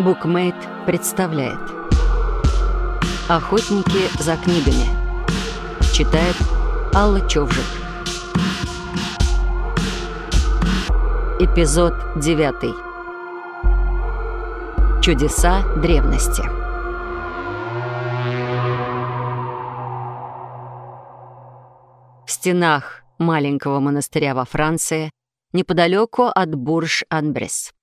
Букмейт представляет. Охотники за книгами Читает Алла Човжик. Эпизод 9 Чудеса древности В стенах маленького монастыря во Франции неподалеку от Бурж-Анбрес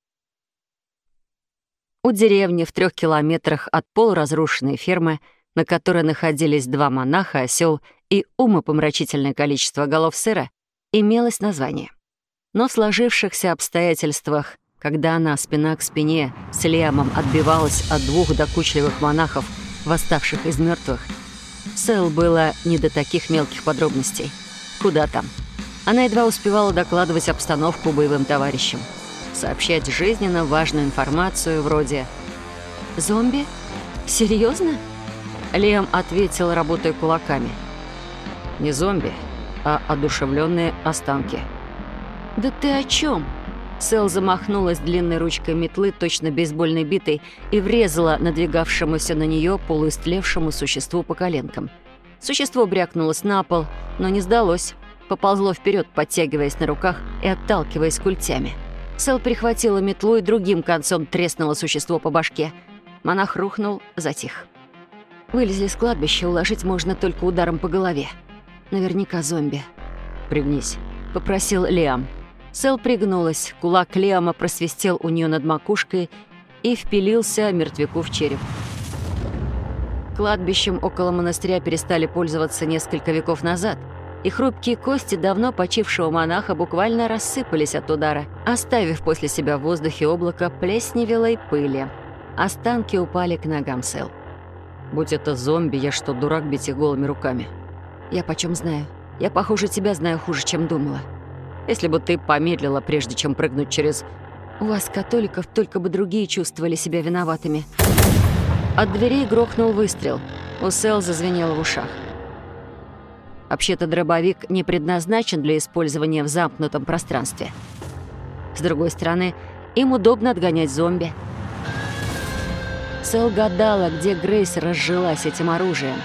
у деревни в трех километрах от полуразрушенной фермы, на которой находились два монаха, осел и умопомрачительное количество голов сыра, имелось название. Но в сложившихся обстоятельствах, когда она спина к спине с Лиамом отбивалась от двух докучливых монахов, восставших из мертвых, Сэл было не до таких мелких подробностей. Куда там? Она едва успевала докладывать обстановку боевым товарищам сообщать жизненно важную информацию вроде «Зомби? Серьезно?» Лиам ответил, работая кулаками. «Не зомби, а одушевленные останки». «Да ты о чем? Сэл замахнулась длинной ручкой метлы, точно бейсбольной битой, и врезала надвигавшемуся на нее полуистлевшему существу по коленкам. Существо брякнулось на пол, но не сдалось. Поползло вперед, подтягиваясь на руках и отталкиваясь культями. Сэл прихватила метлу и другим концом треснуло существо по башке. Монах рухнул, затих. Вылезли с кладбища, уложить можно только ударом по голове. Наверняка зомби. «Пригнись», — попросил Лиам. Сэл пригнулась, кулак Лиама просвистел у нее над макушкой и впилился мертвяку в череп. Кладбищем около монастыря перестали пользоваться несколько веков назад — и хрупкие кости давно почившего монаха буквально рассыпались от удара, оставив после себя в воздухе облако плесневелой пыли. Останки упали к ногам Сэл. «Будь это зомби, я что, дурак бить их голыми руками?» «Я почем знаю? Я, похоже, тебя знаю хуже, чем думала. Если бы ты помедлила, прежде чем прыгнуть через...» «У вас, католиков, только бы другие чувствовали себя виноватыми». От дверей грохнул выстрел. У Сэл зазвенело в ушах. Вообще-то дробовик не предназначен для использования в замкнутом пространстве. С другой стороны, им удобно отгонять зомби. Сэл гадала, где Грейс разжилась этим оружием.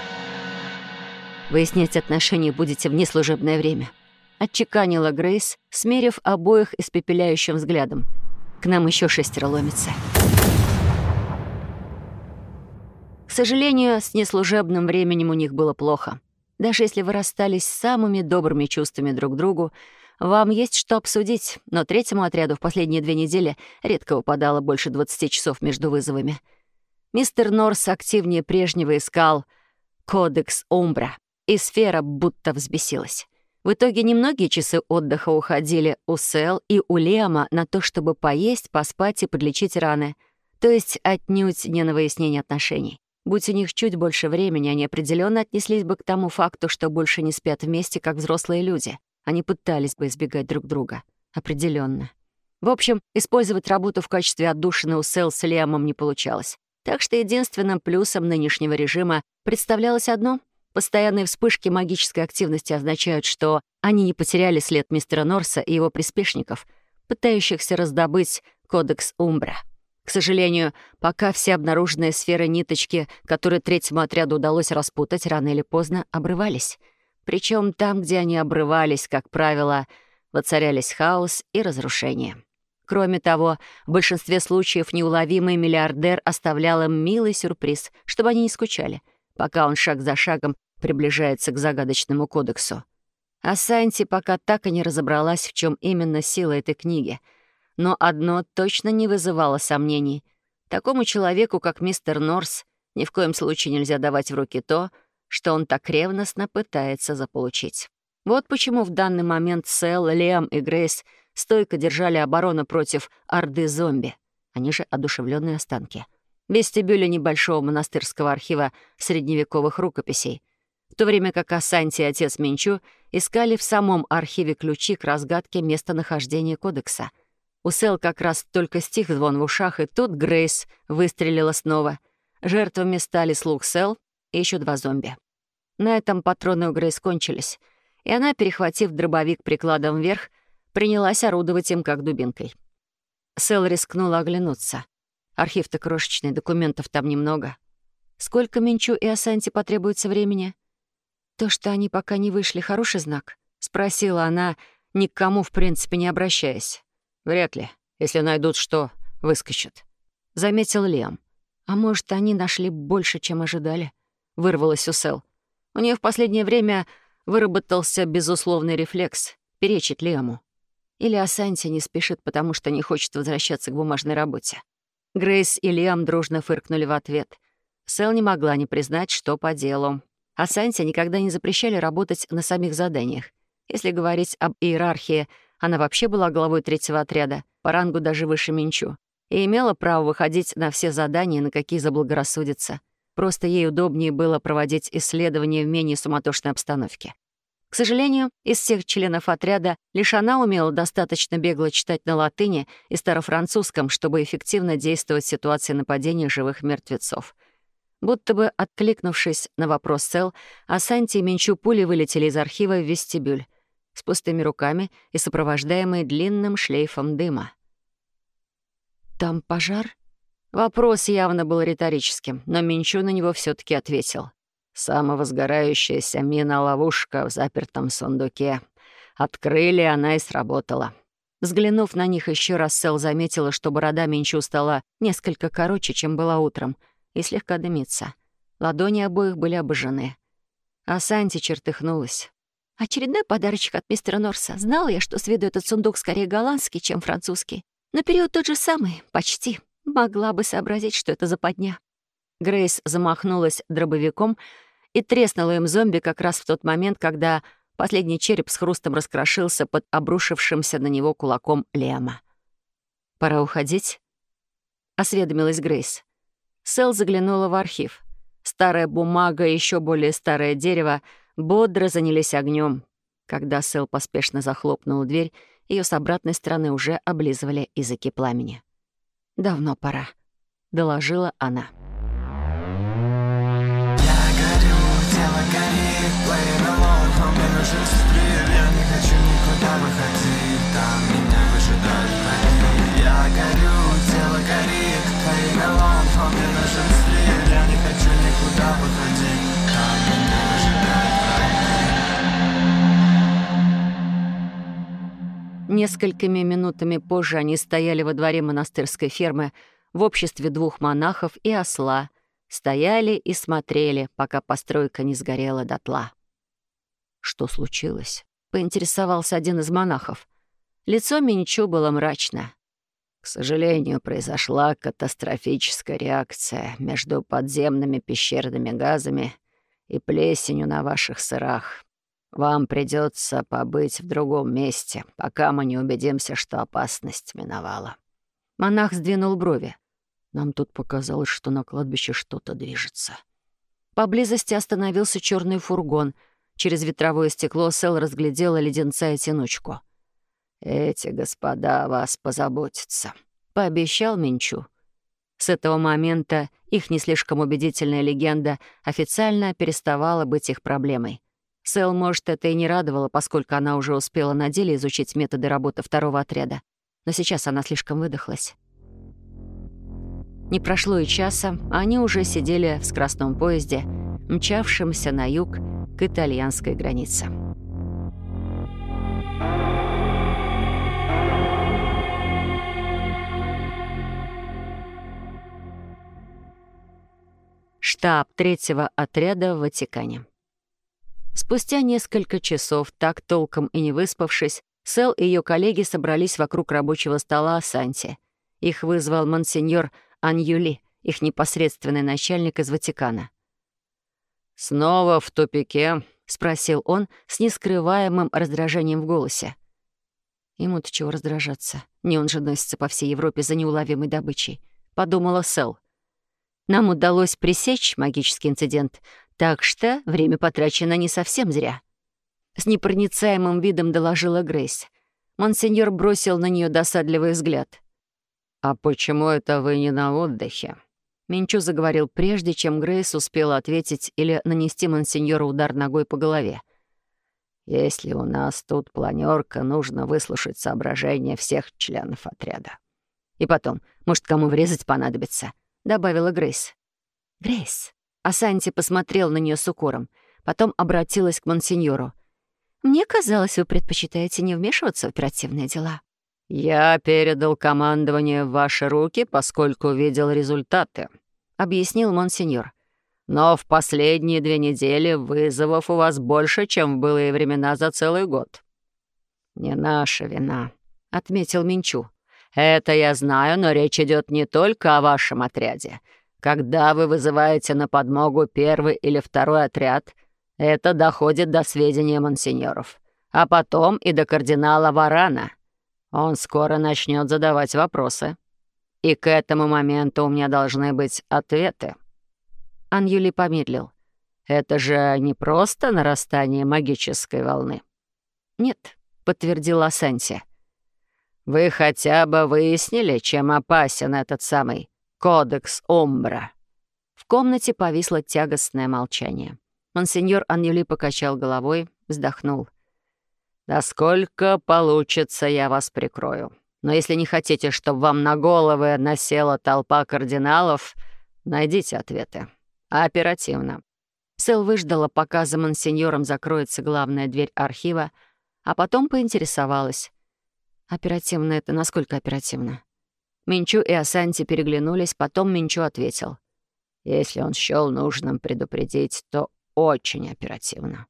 «Выяснять отношения будете в неслужебное время», — отчеканила Грейс, смерив обоих испепеляющим взглядом. «К нам еще шестеро ломится». К сожалению, с неслужебным временем у них было плохо. Даже если вы расстались с самыми добрыми чувствами друг к другу, вам есть что обсудить, но третьему отряду в последние две недели редко выпадало больше 20 часов между вызовами. Мистер Норс активнее прежнего искал «Кодекс Умбра», и сфера будто взбесилась. В итоге немногие часы отдыха уходили у Сэл и у Лема на то, чтобы поесть, поспать и подлечить раны, то есть отнюдь не на выяснение отношений. Будь у них чуть больше времени, они определенно отнеслись бы к тому факту, что больше не спят вместе, как взрослые люди. Они пытались бы избегать друг друга. Определенно. В общем, использовать работу в качестве отдушины у Сэл с Лиамом не получалось. Так что единственным плюсом нынешнего режима представлялось одно — постоянные вспышки магической активности означают, что они не потеряли след мистера Норса и его приспешников, пытающихся раздобыть кодекс Умбра. К сожалению, пока все обнаруженные сферы ниточки, которые третьему отряду удалось распутать, рано или поздно обрывались. Причем там, где они обрывались, как правило, воцарялись хаос и разрушение. Кроме того, в большинстве случаев неуловимый миллиардер оставлял им милый сюрприз, чтобы они не скучали, пока он шаг за шагом приближается к загадочному кодексу. А Санти пока так и не разобралась, в чем именно сила этой книги — но одно точно не вызывало сомнений. Такому человеку, как мистер Норс, ни в коем случае нельзя давать в руки то, что он так ревностно пытается заполучить. Вот почему в данный момент Сэл, Лиам и Грейс стойко держали оборону против орды зомби. Они же одушевленные останки. В вестибюле небольшого монастырского архива средневековых рукописей. В то время как Асанти и отец Минчу искали в самом архиве ключи к разгадке местонахождения кодекса — у Сэл как раз только стих звон в ушах, и тут Грейс выстрелила снова. Жертвами стали слуг Сэл и еще два зомби. На этом патроны у Грейс кончились, и она, перехватив дробовик прикладом вверх, принялась орудовать им как дубинкой. Сэл рискнула оглянуться. Архив-то крошечный, документов там немного. Сколько Минчу и Асанти потребуется времени? То, что они пока не вышли, хороший знак? Спросила она, ни к кому, в принципе, не обращаясь. Вряд ли. Если найдут что, выскочат. Заметил Лиам. А может, они нашли больше, чем ожидали? Вырвалась у Сэл. У нее в последнее время выработался безусловный рефлекс — перечить Лиаму. Или Асанти не спешит, потому что не хочет возвращаться к бумажной работе. Грейс и Лиам дружно фыркнули в ответ. Сэл не могла не признать, что по делу. Асанти никогда не запрещали работать на самих заданиях. Если говорить об иерархии, она вообще была главой третьего отряда, по рангу даже выше Минчу, и имела право выходить на все задания, на какие заблагорассудится. Просто ей удобнее было проводить исследования в менее суматошной обстановке. К сожалению, из всех членов отряда лишь она умела достаточно бегло читать на латыни и старофранцузском, чтобы эффективно действовать в ситуации нападения живых мертвецов. Будто бы откликнувшись на вопрос Сел, Асанти и Минчу пули вылетели из архива в вестибюль с пустыми руками и сопровождаемые длинным шлейфом дыма. «Там пожар?» Вопрос явно был риторическим, но Минчу на него все таки ответил. Самовозгорающаяся мина-ловушка в запертом сундуке. Открыли, она и сработала. Взглянув на них еще раз, Сэл заметила, что борода Минчу стала несколько короче, чем была утром, и слегка дымится. Ладони обоих были обожжены. А Санти чертыхнулась. «Очередной подарочек от мистера Норса. Знала я, что с виду этот сундук скорее голландский, чем французский. Но период тот же самый, почти. Могла бы сообразить, что это за подня». Грейс замахнулась дробовиком и треснула им зомби как раз в тот момент, когда последний череп с хрустом раскрошился под обрушившимся на него кулаком Лема. «Пора уходить?» — осведомилась Грейс. Сэл заглянула в архив. Старая бумага еще более старое дерево бодро занялись огнем. Когда Сэл поспешно захлопнула дверь, ее с обратной стороны уже облизывали языки пламени. «Давно пора», — доложила она. playing alone мне нужен стрель Я не хочу никуда выходить Там меня выжидают враги Я горю, тело горит Playing alone мне нужен стрель Я не хочу никуда выходить Несколькими минутами позже они стояли во дворе монастырской фермы в обществе двух монахов и осла — стояли и смотрели, пока постройка не сгорела дотла. «Что случилось?» — поинтересовался один из монахов. Лицо Минчу было мрачно. «К сожалению, произошла катастрофическая реакция между подземными пещерными газами и плесенью на ваших сырах. Вам придется побыть в другом месте, пока мы не убедимся, что опасность миновала». Монах сдвинул брови. Нам тут показалось, что на кладбище что-то движется. Поблизости остановился черный фургон. Через ветровое стекло Сэл разглядела леденца и тянучку. «Эти господа о вас позаботятся», — пообещал Минчу. С этого момента их не слишком убедительная легенда официально переставала быть их проблемой. Сэл, может, это и не радовало, поскольку она уже успела на деле изучить методы работы второго отряда. Но сейчас она слишком выдохлась. Не прошло и часа, а они уже сидели в скоростном поезде, мчавшемся на юг к итальянской границе. Штаб третьего отряда в Ватикане. Спустя несколько часов, так толком и не выспавшись, Сэл и ее коллеги собрались вокруг рабочего стола Асанти. Их вызвал монсеньор Аньюли, их непосредственный начальник из Ватикана. «Снова в тупике?» — спросил он с нескрываемым раздражением в голосе. Ему-то чего раздражаться? Не он же носится по всей Европе за неуловимой добычей. Подумала Сэл. Нам удалось пресечь магический инцидент, так что время потрачено не совсем зря. С непроницаемым видом доложила Грейс. Монсеньор бросил на нее досадливый взгляд. «А почему это вы не на отдыхе?» Минчу заговорил прежде, чем Грейс успела ответить или нанести мансиньору удар ногой по голове. «Если у нас тут планерка, нужно выслушать соображения всех членов отряда». И потом, может, кому врезать понадобится», — добавила Грейс. «Грейс». Асанти посмотрел на нее с укором, потом обратилась к монсеньору. «Мне казалось, вы предпочитаете не вмешиваться в оперативные дела». «Я передал командование в ваши руки, поскольку видел результаты», — объяснил монсеньор. «Но в последние две недели вызовов у вас больше, чем в былые времена за целый год». «Не наша вина», — отметил Минчу. «Это я знаю, но речь идет не только о вашем отряде. Когда вы вызываете на подмогу первый или второй отряд, это доходит до сведения монсеньоров, а потом и до кардинала Варана. Он скоро начнет задавать вопросы. И к этому моменту у меня должны быть ответы». Аньюли помедлил. «Это же не просто нарастание магической волны». «Нет», — подтвердила Асанси. «Вы хотя бы выяснили, чем опасен этот самый Кодекс Омбра». В комнате повисло тягостное молчание. Монсеньор Аньюли покачал головой, вздохнул. «Насколько получится, я вас прикрою. Но если не хотите, чтобы вам на головы насела толпа кардиналов, найдите ответы. Оперативно». Сэл выждала, пока за монсеньором закроется главная дверь архива, а потом поинтересовалась. «Оперативно — это насколько оперативно?» Минчу и Асанти переглянулись, потом Минчу ответил. «Если он счёл нужным предупредить, то очень оперативно».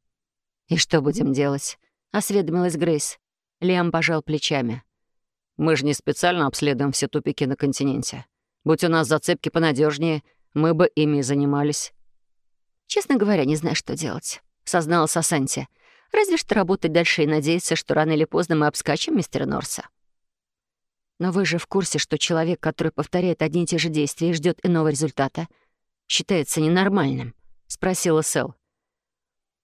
«И что будем делать?» — осведомилась Грейс. Лиам пожал плечами. «Мы же не специально обследуем все тупики на континенте. Будь у нас зацепки понадежнее, мы бы ими и занимались». «Честно говоря, не знаю, что делать», — созналась Асанти. «Разве что работать дальше и надеяться, что рано или поздно мы обскачем мистера Норса». Но вы же в курсе, что человек, который повторяет одни и те же действия и ждет иного результата, считается ненормальным?» — спросила Сэл.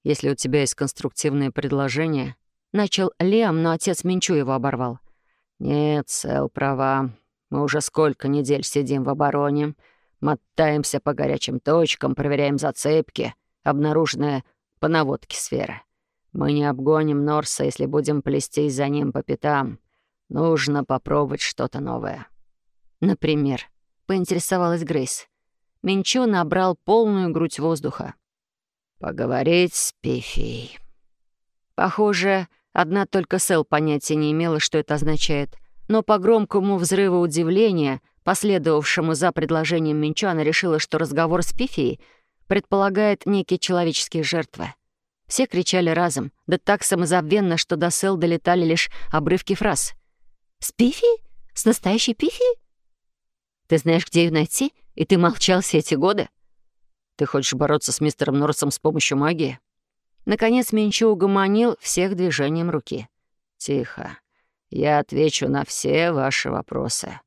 «Если у тебя есть конструктивные предложения...» Начал Лиам, но отец Минчу его оборвал. «Нет, Сэл права. Мы уже сколько недель сидим в обороне, мотаемся по горячим точкам, проверяем зацепки, обнаруженные по наводке сферы. Мы не обгоним Норса, если будем плестись за ним по пятам. Нужно попробовать что-то новое. Например, поинтересовалась Грейс. Минчо набрал полную грудь воздуха. Поговорить с Пифией. Похоже, одна только Сэл понятия не имела, что это означает. Но по громкому взрыву удивления, последовавшему за предложением Минчо, она решила, что разговор с Пифией предполагает некие человеческие жертвы. Все кричали разом, да так самозабвенно, что до Сэл долетали лишь обрывки фраз. «С Пифи? С настоящей Пифи? Ты знаешь, где ее найти? И ты молчал все эти годы? Ты хочешь бороться с мистером Норрисом с помощью магии?» Наконец Минчу угомонил всех движением руки. «Тихо. Я отвечу на все ваши вопросы.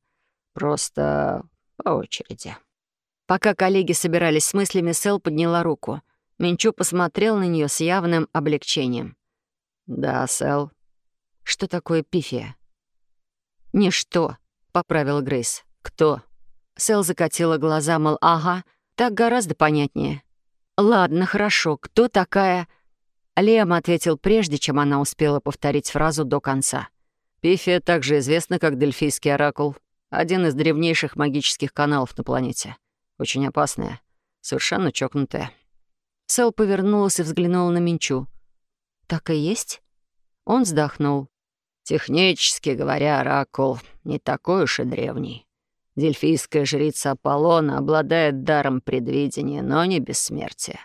Просто по очереди». Пока коллеги собирались с мыслями, Сэл подняла руку. Минчу посмотрел на нее с явным облегчением. «Да, Сэл». «Что такое пифия?» «Ничто», — поправила Грейс. «Кто?» Сэл закатила глаза, мол, ага, так гораздо понятнее. «Ладно, хорошо, кто такая...» Лем ответил прежде, чем она успела повторить фразу до конца. «Пифия также известна как Дельфийский оракул, один из древнейших магических каналов на планете. Очень опасная, совершенно чокнутая». Сэл повернулась и взглянула на Минчу. «Так и есть?» Он вздохнул. Технически говоря, оракул не такой уж и древний. Дельфийская жрица Аполлона обладает даром предвидения, но не бессмертия.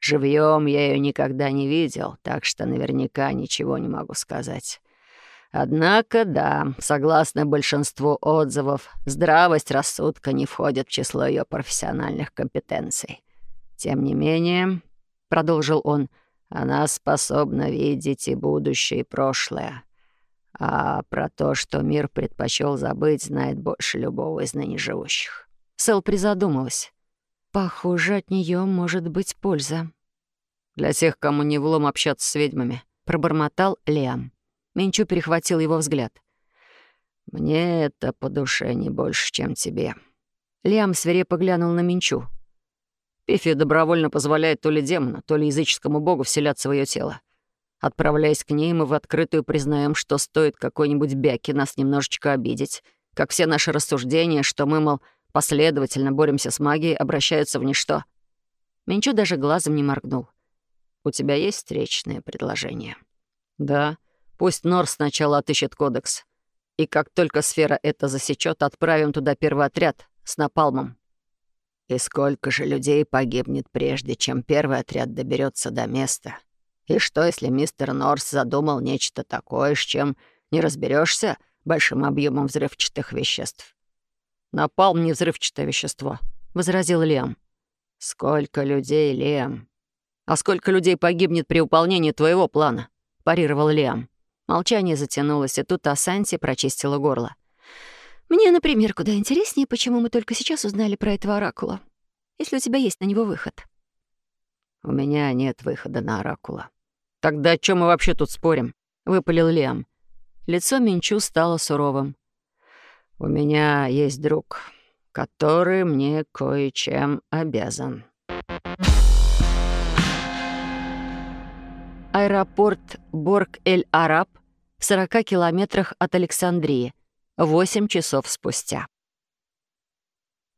Живьем я ее никогда не видел, так что наверняка ничего не могу сказать. Однако, да, согласно большинству отзывов, здравость рассудка не входит в число ее профессиональных компетенций. Тем не менее, — продолжил он, — она способна видеть и будущее, и прошлое. А про то, что мир предпочел забыть, знает больше любого из ныне живущих. Сэл призадумалась. Похоже, от нее может быть польза. Для тех, кому не влом общаться с ведьмами, пробормотал Лиам. Минчу перехватил его взгляд. «Мне это по душе не больше, чем тебе». Лиам свирепо глянул на Минчу. Пифи добровольно позволяет то ли демону, то ли языческому богу вселяться в ее тело. Отправляясь к ней, мы в открытую признаем, что стоит какой-нибудь бяки нас немножечко обидеть, как все наши рассуждения, что мы, мол, последовательно боремся с магией, обращаются в ничто. Менчу даже глазом не моргнул. «У тебя есть встречные предложения?» «Да. Пусть Норс сначала отыщет кодекс. И как только сфера это засечет, отправим туда первый отряд с напалмом». «И сколько же людей погибнет, прежде чем первый отряд доберется до места? И что, если мистер Норс задумал нечто такое, с чем не разберешься большим объемом взрывчатых веществ?» «Напалм — не взрывчатое вещество», — возразил Лиам. «Сколько людей, Лиам?» «А сколько людей погибнет при выполнении твоего плана?» — парировал Лиам. Молчание затянулось, и тут Асанти прочистила горло. «Мне, например, куда интереснее, почему мы только сейчас узнали про этого оракула. Если у тебя есть на него выход». «У меня нет выхода на оракула». «Тогда о чем мы вообще тут спорим?» — выпалил Лиам. Лицо Минчу стало суровым. «У меня есть друг, который мне кое-чем обязан». Аэропорт Борг-эль-Араб в 40 километрах от Александрии, 8 часов спустя.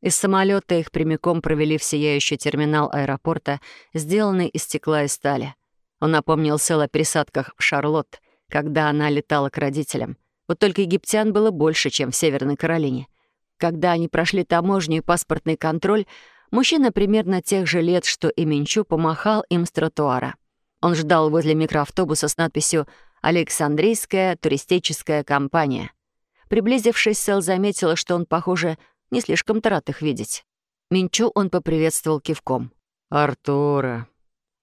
Из самолета их прямиком провели в сияющий терминал аэропорта, сделанный из стекла и стали. Он напомнил Сэл о пересадках в Шарлотт, когда она летала к родителям. Вот только египтян было больше, чем в Северной Каролине. Когда они прошли таможню и паспортный контроль, мужчина примерно тех же лет, что и Минчу, помахал им с тротуара — он ждал возле микроавтобуса с надписью «Александрийская туристическая компания». Приблизившись, Сэл заметила, что он, похоже, не слишком-то рад их видеть. Минчу он поприветствовал кивком. «Артура,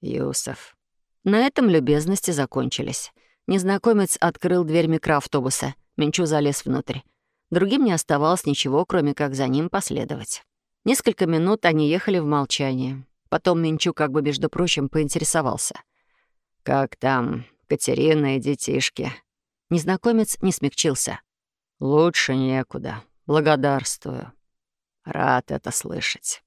Юсов». На этом любезности закончились. Незнакомец открыл дверь микроавтобуса. Минчу залез внутрь. Другим не оставалось ничего, кроме как за ним последовать. Несколько минут они ехали в молчании. Потом Минчу как бы, между прочим, поинтересовался — «Как там, Катерина и детишки?» Незнакомец не смягчился. «Лучше некуда. Благодарствую. Рад это слышать».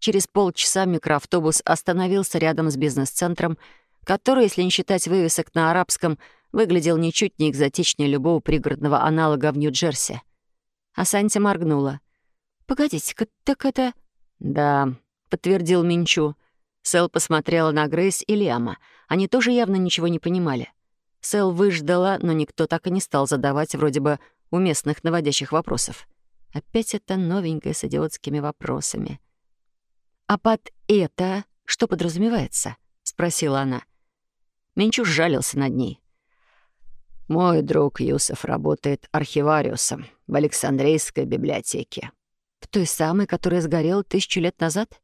Через полчаса микроавтобус остановился рядом с бизнес-центром, который, если не считать вывесок на арабском, выглядел ничуть не экзотичнее любого пригородного аналога в Нью-Джерси. А Санти моргнула. «Погодите-ка, так это...» «Да», — подтвердил Минчу. Сэл посмотрела на Грейс и Лиама. Они тоже явно ничего не понимали. Сэл выждала, но никто так и не стал задавать вроде бы уместных наводящих вопросов. Опять это новенькое с идиотскими вопросами. «А под это что подразумевается?» — спросила она. Менчуш жалился над ней. «Мой друг Юсов работает архивариусом в Александрийской библиотеке». «В той самой, которая сгорела тысячу лет назад?»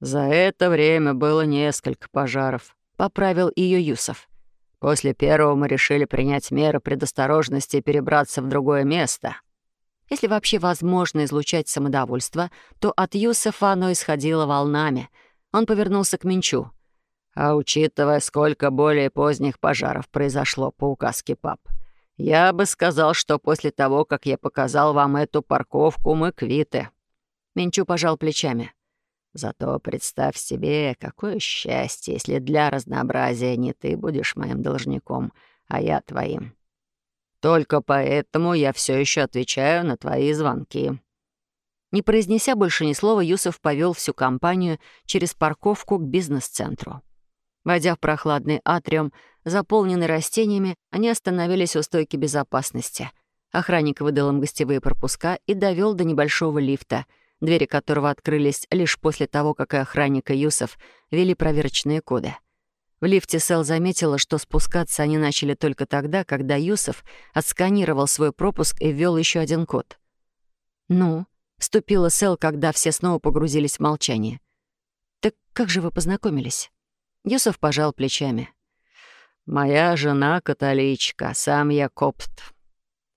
«За это время было несколько пожаров», — поправил ее Юсов. «После первого мы решили принять меры предосторожности и перебраться в другое место». Если вообще возможно излучать самодовольство, то от Юсефа оно исходило волнами. Он повернулся к Минчу. «А учитывая, сколько более поздних пожаров произошло по указке пап, я бы сказал, что после того, как я показал вам эту парковку, мы квиты». Минчу пожал плечами. Зато представь себе, какое счастье, если для разнообразия не ты будешь моим должником, а я твоим. Только поэтому я все еще отвечаю на твои звонки». Не произнеся больше ни слова, Юсов повел всю компанию через парковку к бизнес-центру. Войдя в прохладный атриум, заполненный растениями, они остановились у стойки безопасности. Охранник выдал им гостевые пропуска и довел до небольшого лифта — двери которого открылись лишь после того, как и охранник и Юсов вели проверочные коды. В лифте Сэл заметила, что спускаться они начали только тогда, когда Юсов отсканировал свой пропуск и ввел еще один код. «Ну?» — вступила Сэл, когда все снова погрузились в молчание. «Так как же вы познакомились?» Юсов пожал плечами. «Моя жена католичка, сам я копт.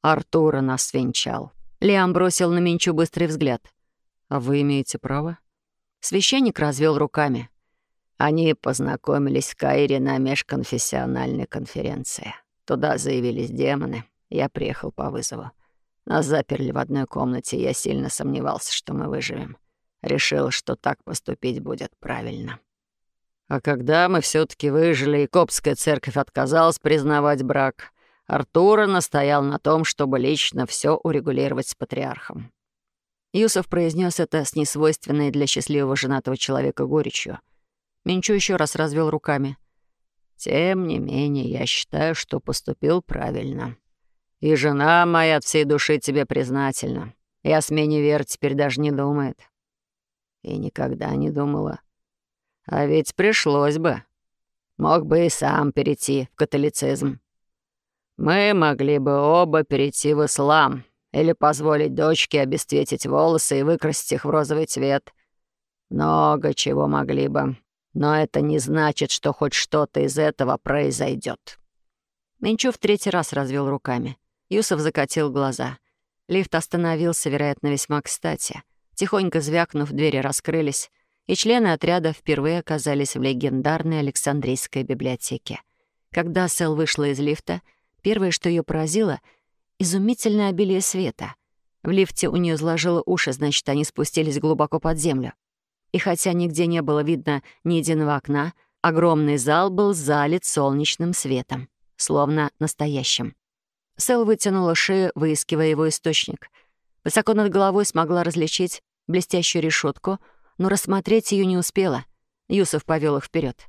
Артура нас венчал». Лиам бросил на Минчу быстрый взгляд. «А вы имеете право?» Священник развел руками. Они познакомились в Каире на межконфессиональной конференции. Туда заявились демоны. Я приехал по вызову. Нас заперли в одной комнате, и я сильно сомневался, что мы выживем. Решил, что так поступить будет правильно. А когда мы все таки выжили, и Копская церковь отказалась признавать брак, Артура настоял на том, чтобы лично все урегулировать с патриархом. Юсов произнес это с несвойственной для счастливого женатого человека горечью. Минчу еще раз развел руками. «Тем не менее, я считаю, что поступил правильно. И жена моя от всей души тебе признательна. И о смене вер теперь даже не думает. И никогда не думала. А ведь пришлось бы. Мог бы и сам перейти в католицизм. Мы могли бы оба перейти в ислам или позволить дочке обесцветить волосы и выкрасить их в розовый цвет. Много чего могли бы. Но это не значит, что хоть что-то из этого произойдет. Менчу в третий раз развел руками. Юсов закатил глаза. Лифт остановился, вероятно, весьма кстати. Тихонько звякнув, двери раскрылись, и члены отряда впервые оказались в легендарной Александрийской библиотеке. Когда Сэл вышла из лифта, первое, что ее поразило — изумительное обилие света. В лифте у нее заложило уши, значит, они спустились глубоко под землю. И хотя нигде не было видно ни единого окна, огромный зал был залит солнечным светом, словно настоящим. Сэл вытянула шею, выискивая его источник. Высоко над головой смогла различить блестящую решетку, но рассмотреть ее не успела. Юсов повел их вперед.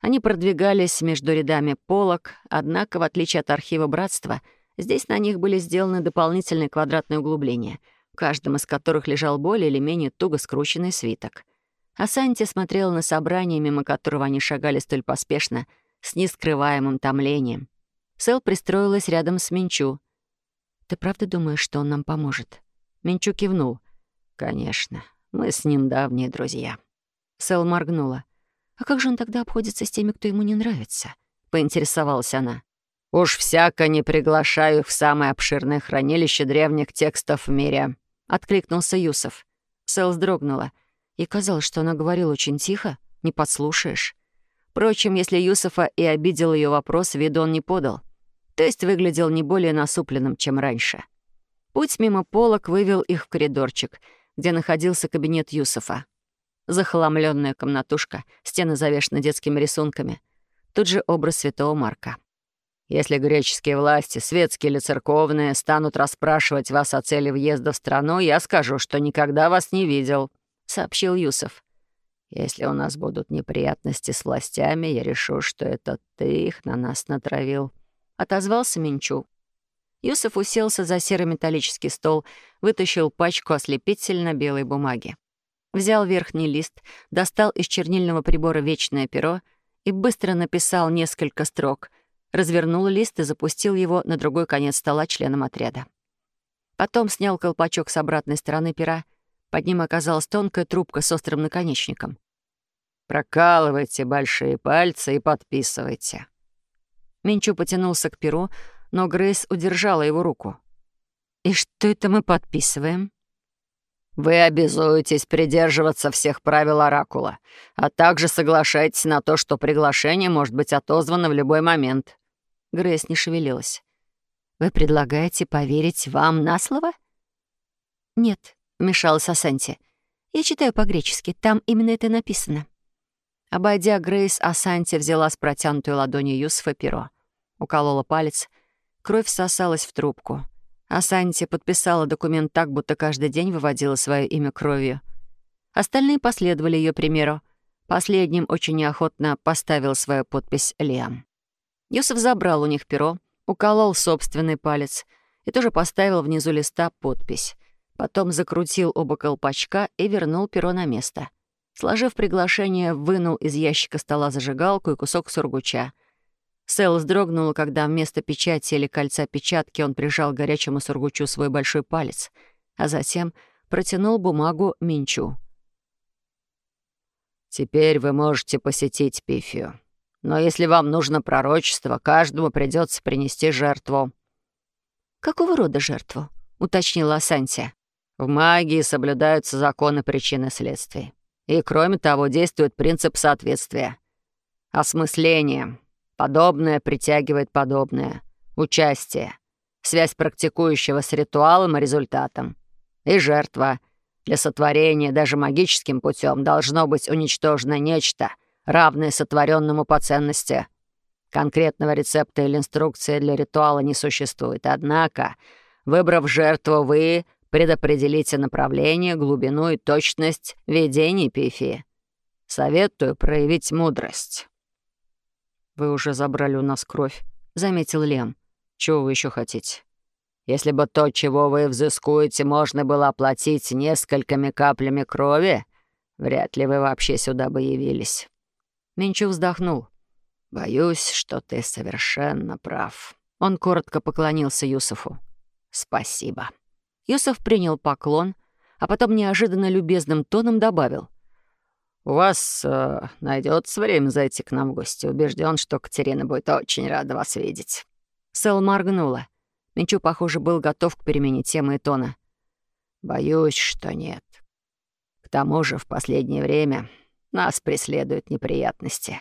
Они продвигались между рядами полок, однако, в отличие от архива братства, здесь на них были сделаны дополнительные квадратные углубления, в каждом из которых лежал более или менее туго скрученный свиток. А Санти смотрела на собрание, мимо которого они шагали столь поспешно, с нескрываемым томлением. Сэл пристроилась рядом с Минчу. «Ты правда думаешь, что он нам поможет?» Минчу кивнул. «Конечно. Мы с ним давние друзья». Сэл моргнула. «А как же он тогда обходится с теми, кто ему не нравится?» — поинтересовалась она. «Уж всяко не приглашаю их в самое обширное хранилище древних текстов в мире», — откликнулся Юсов. Сэл вздрогнула. И казалось, что она говорила очень тихо, не подслушаешь. Впрочем, если Юсофа и обидел ее вопрос, виду он не подал. То есть выглядел не более насупленным, чем раньше. Путь мимо полок вывел их в коридорчик, где находился кабинет Юсофа. Захламленная комнатушка, стены завешены детскими рисунками. Тут же образ святого Марка. «Если греческие власти, светские или церковные, станут расспрашивать вас о цели въезда в страну, я скажу, что никогда вас не видел», — сообщил Юсов. «Если у нас будут неприятности с властями, я решу, что это ты их на нас натравил», — отозвался Минчу. Юсов уселся за серый металлический стол, вытащил пачку ослепительно белой бумаги. Взял верхний лист, достал из чернильного прибора вечное перо и быстро написал несколько строк, развернул лист и запустил его на другой конец стола членам отряда. Потом снял колпачок с обратной стороны пера. Под ним оказалась тонкая трубка с острым наконечником. «Прокалывайте большие пальцы и подписывайте». Минчу потянулся к перу, но Грейс удержала его руку. «И что это мы подписываем?» «Вы обязуетесь придерживаться всех правил Оракула, а также соглашайтесь на то, что приглашение может быть отозвано в любой момент». Грейс не шевелилась. «Вы предлагаете поверить вам на слово?» «Нет», — вмешалась Асанти. «Я читаю по-гречески, там именно это написано». Обойдя Грейс, Асанти взяла с протянутой ладонью Юсфа перо. Уколола палец — Кровь сосалась в трубку. А Санти подписала документ так, будто каждый день выводила свое имя кровью. Остальные последовали ее примеру. Последним очень неохотно поставил свою подпись Лиам. Юсов забрал у них перо, уколол собственный палец и тоже поставил внизу листа подпись. Потом закрутил оба колпачка и вернул перо на место. Сложив приглашение, вынул из ящика стола зажигалку и кусок сургуча — Сэл вздрогнула, когда вместо печати или кольца печатки он прижал к горячему сургучу свой большой палец, а затем протянул бумагу Минчу. «Теперь вы можете посетить Пифию. Но если вам нужно пророчество, каждому придется принести жертву». «Какого рода жертву?» — уточнила Асантия. «В магии соблюдаются законы причины следствий. И, кроме того, действует принцип соответствия. Осмысление, Подобное притягивает подобное. Участие. Связь практикующего с ритуалом и результатом. И жертва. Для сотворения даже магическим путем должно быть уничтожено нечто, равное сотворенному по ценности. Конкретного рецепта или инструкции для ритуала не существует. Однако, выбрав жертву, вы предопределите направление, глубину и точность ведения пифии. Советую проявить мудрость». «Вы уже забрали у нас кровь», — заметил Лем. «Чего вы еще хотите?» «Если бы то, чего вы взыскуете, можно было оплатить несколькими каплями крови, вряд ли вы вообще сюда бы явились». Минчу вздохнул. «Боюсь, что ты совершенно прав». Он коротко поклонился Юсуфу. «Спасибо». Юсуф принял поклон, а потом неожиданно любезным тоном добавил. «У вас э, найдется время зайти к нам в гости. Убежден, что Катерина будет очень рада вас видеть». Сэл моргнула. Минчу, похоже, был готов к перемене темы и тона. «Боюсь, что нет. К тому же в последнее время нас преследуют неприятности.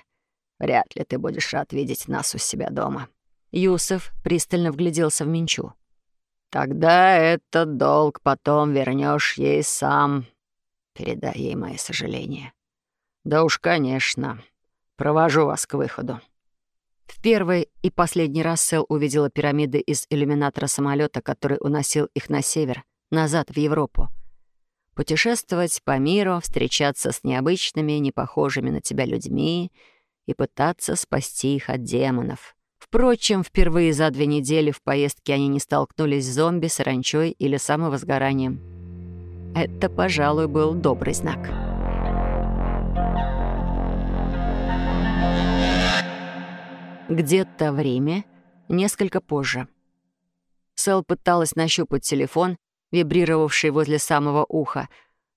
Вряд ли ты будешь рад видеть нас у себя дома». Юсов пристально вгляделся в Минчу. «Тогда этот долг потом вернешь ей сам. Передай ей мои сожаления. Да уж, конечно. Провожу вас к выходу». В первый и последний раз Сэл увидела пирамиды из иллюминатора самолета, который уносил их на север, назад в Европу. Путешествовать по миру, встречаться с необычными, непохожими на тебя людьми — и пытаться спасти их от демонов. Впрочем, впервые за две недели в поездке они не столкнулись с зомби, саранчой или самовозгоранием. Это, пожалуй, был добрый знак. Где-то время, несколько позже. Сэл пыталась нащупать телефон, вибрировавший возле самого уха,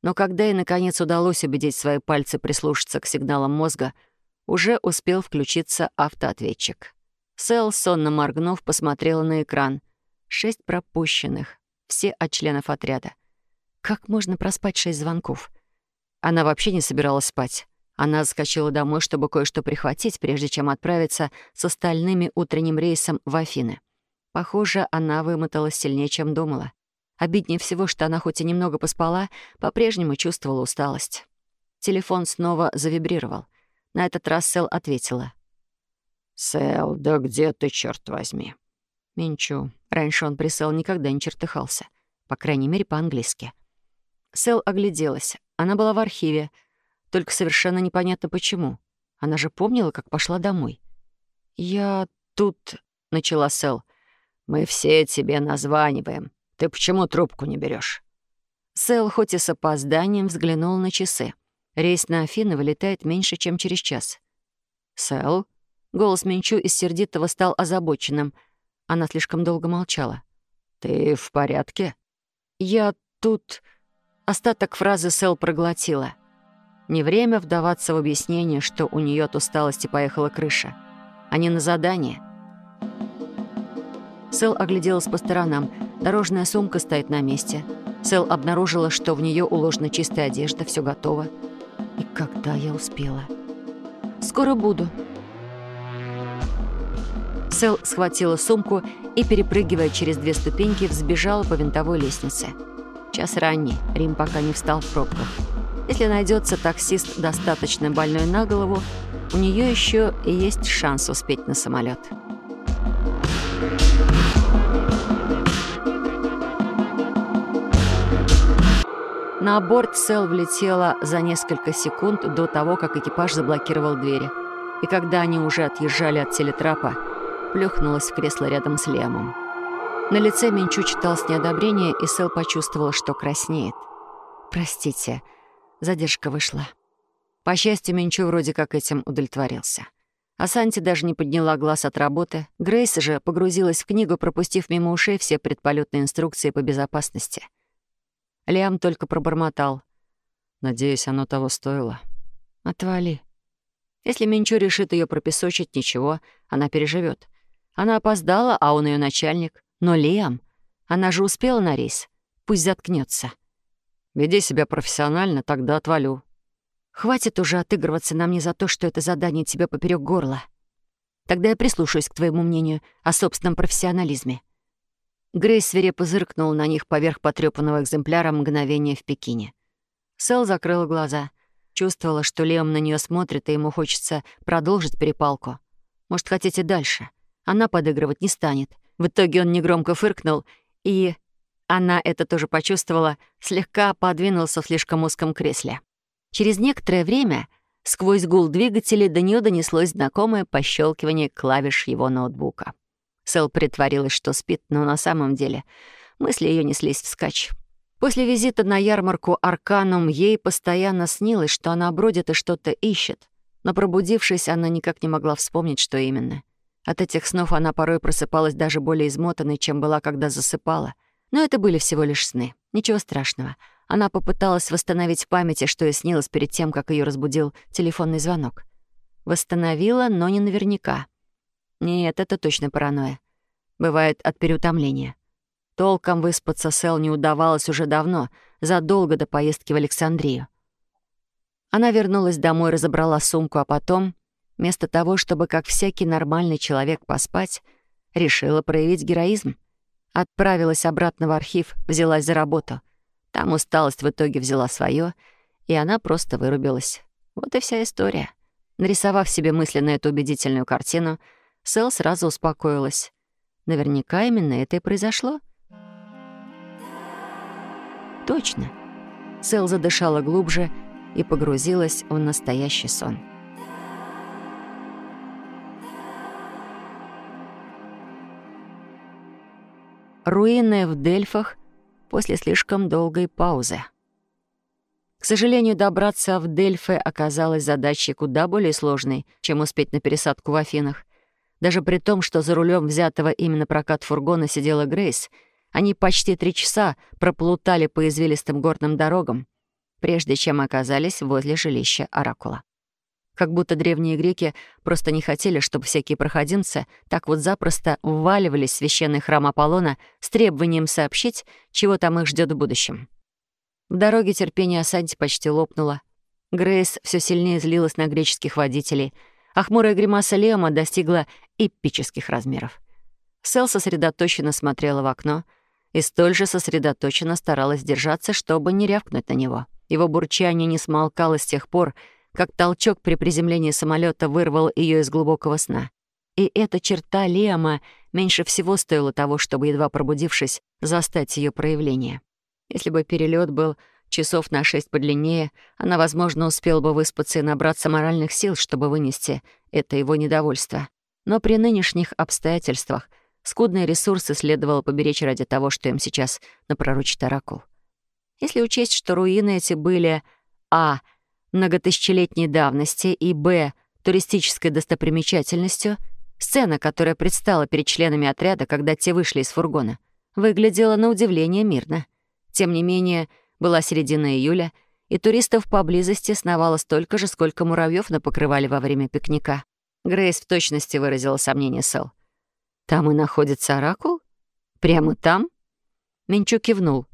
но когда ей, наконец, удалось убедить свои пальцы прислушаться к сигналам мозга — уже успел включиться автоответчик. Сэл, сонно моргнув, посмотрела на экран. Шесть пропущенных. Все от членов отряда. Как можно проспать шесть звонков? Она вообще не собиралась спать. Она заскочила домой, чтобы кое-что прихватить, прежде чем отправиться с остальными утренним рейсом в Афины. Похоже, она вымоталась сильнее, чем думала. Обиднее всего, что она хоть и немного поспала, по-прежнему чувствовала усталость. Телефон снова завибрировал — на этот раз Сэл ответила. «Сэл, да где ты, черт возьми?» Минчу. Раньше он при Сэл никогда не чертыхался. По крайней мере, по-английски. Сэл огляделась. Она была в архиве. Только совершенно непонятно почему. Она же помнила, как пошла домой. «Я тут...» — начала Сэл. «Мы все тебе названиваем. Ты почему трубку не берешь? Сэл, хоть и с опозданием, взглянул на часы. Рейс на Афины вылетает меньше, чем через час. «Сэл?» Голос Минчу из сердитого стал озабоченным. Она слишком долго молчала. «Ты в порядке?» «Я тут...» Остаток фразы Сэл проглотила. Не время вдаваться в объяснение, что у нее от усталости поехала крыша. Они на задание. Сэл огляделась по сторонам. Дорожная сумка стоит на месте. Сэл обнаружила, что в нее уложена чистая одежда, все готово. И когда я успела? Скоро буду. Сэл схватила сумку и, перепрыгивая через две ступеньки, взбежала по винтовой лестнице. Час ранний, Рим пока не встал в пробках. Если найдется таксист достаточно больной на голову, у нее еще и есть шанс успеть на самолет. На борт Сэл влетела за несколько секунд до того, как экипаж заблокировал двери. И когда они уже отъезжали от телетрапа, плюхнулась в кресло рядом с Лемом. На лице Минчу читалось неодобрение, и Сэл почувствовала, что краснеет. «Простите, задержка вышла». По счастью, Минчу вроде как этим удовлетворился. А Санти даже не подняла глаз от работы. Грейс же погрузилась в книгу, пропустив мимо ушей все предполетные инструкции по безопасности — Лиам только пробормотал. «Надеюсь, оно того стоило». «Отвали». Если Минчу решит ее пропесочить, ничего, она переживет. Она опоздала, а он ее начальник. Но Лиам, она же успела на рейс. Пусть заткнется. «Веди себя профессионально, тогда отвалю». «Хватит уже отыгрываться на мне за то, что это задание тебе поперек горла. Тогда я прислушаюсь к твоему мнению о собственном профессионализме». Грейс свирепо зыркнул на них поверх потрёпанного экземпляра мгновения в Пекине. Сэл закрыла глаза. Чувствовала, что Леом на неё смотрит, и ему хочется продолжить перепалку. Может, хотите дальше? Она подыгрывать не станет. В итоге он негромко фыркнул, и она это тоже почувствовала, слегка подвинулся в слишком узком кресле. Через некоторое время сквозь гул двигателей до нее донеслось знакомое пощелкивание клавиш его ноутбука. Сэл притворилась, что спит, но на самом деле мысли ее неслись вскачь. После визита на ярмарку Арканум ей постоянно снилось, что она бродит и что-то ищет. Но пробудившись, она никак не могла вспомнить, что именно. От этих снов она порой просыпалась даже более измотанной, чем была, когда засыпала. Но это были всего лишь сны. Ничего страшного. Она попыталась восстановить в памяти, что ей снилось перед тем, как ее разбудил телефонный звонок. Восстановила, но не наверняка. Нет, это точно паранойя. Бывает от переутомления. Толком выспаться Сэл не удавалось уже давно, задолго до поездки в Александрию. Она вернулась домой, разобрала сумку, а потом, вместо того, чтобы, как всякий нормальный человек, поспать, решила проявить героизм. Отправилась обратно в архив, взялась за работу. Там усталость в итоге взяла свое, и она просто вырубилась. Вот и вся история. Нарисовав себе мысленно эту убедительную картину, Сэл сразу успокоилась. Наверняка именно это и произошло. Точно. Сэл задышала глубже и погрузилась в настоящий сон. Руины в Дельфах после слишком долгой паузы. К сожалению, добраться в Дельфы оказалось задачей куда более сложной, чем успеть на пересадку в Афинах. Даже при том, что за рулем взятого именно прокат фургона сидела Грейс, они почти три часа проплутали по извилистым горным дорогам, прежде чем оказались возле жилища Оракула. Как будто древние греки просто не хотели, чтобы всякие проходимцы так вот запросто вваливались в священный храм Аполлона с требованием сообщить, чего там их ждет в будущем. В дороге терпение Асанти почти лопнуло. Грейс все сильнее злилась на греческих водителей, а хмурая гримаса Леома достигла эпических размеров. Сел сосредоточенно смотрела в окно и столь же сосредоточенно старалась держаться, чтобы не рявкнуть на него — его бурчание не смолкало с тех пор, как толчок при приземлении самолета вырвал ее из глубокого сна. И эта черта Лиама меньше всего стоила того, чтобы, едва пробудившись, застать ее проявление. Если бы перелет был часов на шесть подлиннее, она, возможно, успела бы выспаться и набраться моральных сил, чтобы вынести это его недовольство. Но при нынешних обстоятельствах скудные ресурсы следовало поберечь ради того, что им сейчас напророчит Оракул. Если учесть, что руины эти были а. Многотысячелетней давности и б. туристической достопримечательностью, сцена, которая предстала перед членами отряда, когда те вышли из фургона, выглядела на удивление мирно. Тем не менее, была середина июля, и туристов поблизости сновало столько же, сколько муравьев на покрывале во время пикника. Грейс в точности выразила сомнение Сэл. «Там и находится оракул? Прямо там?» Минчу кивнул.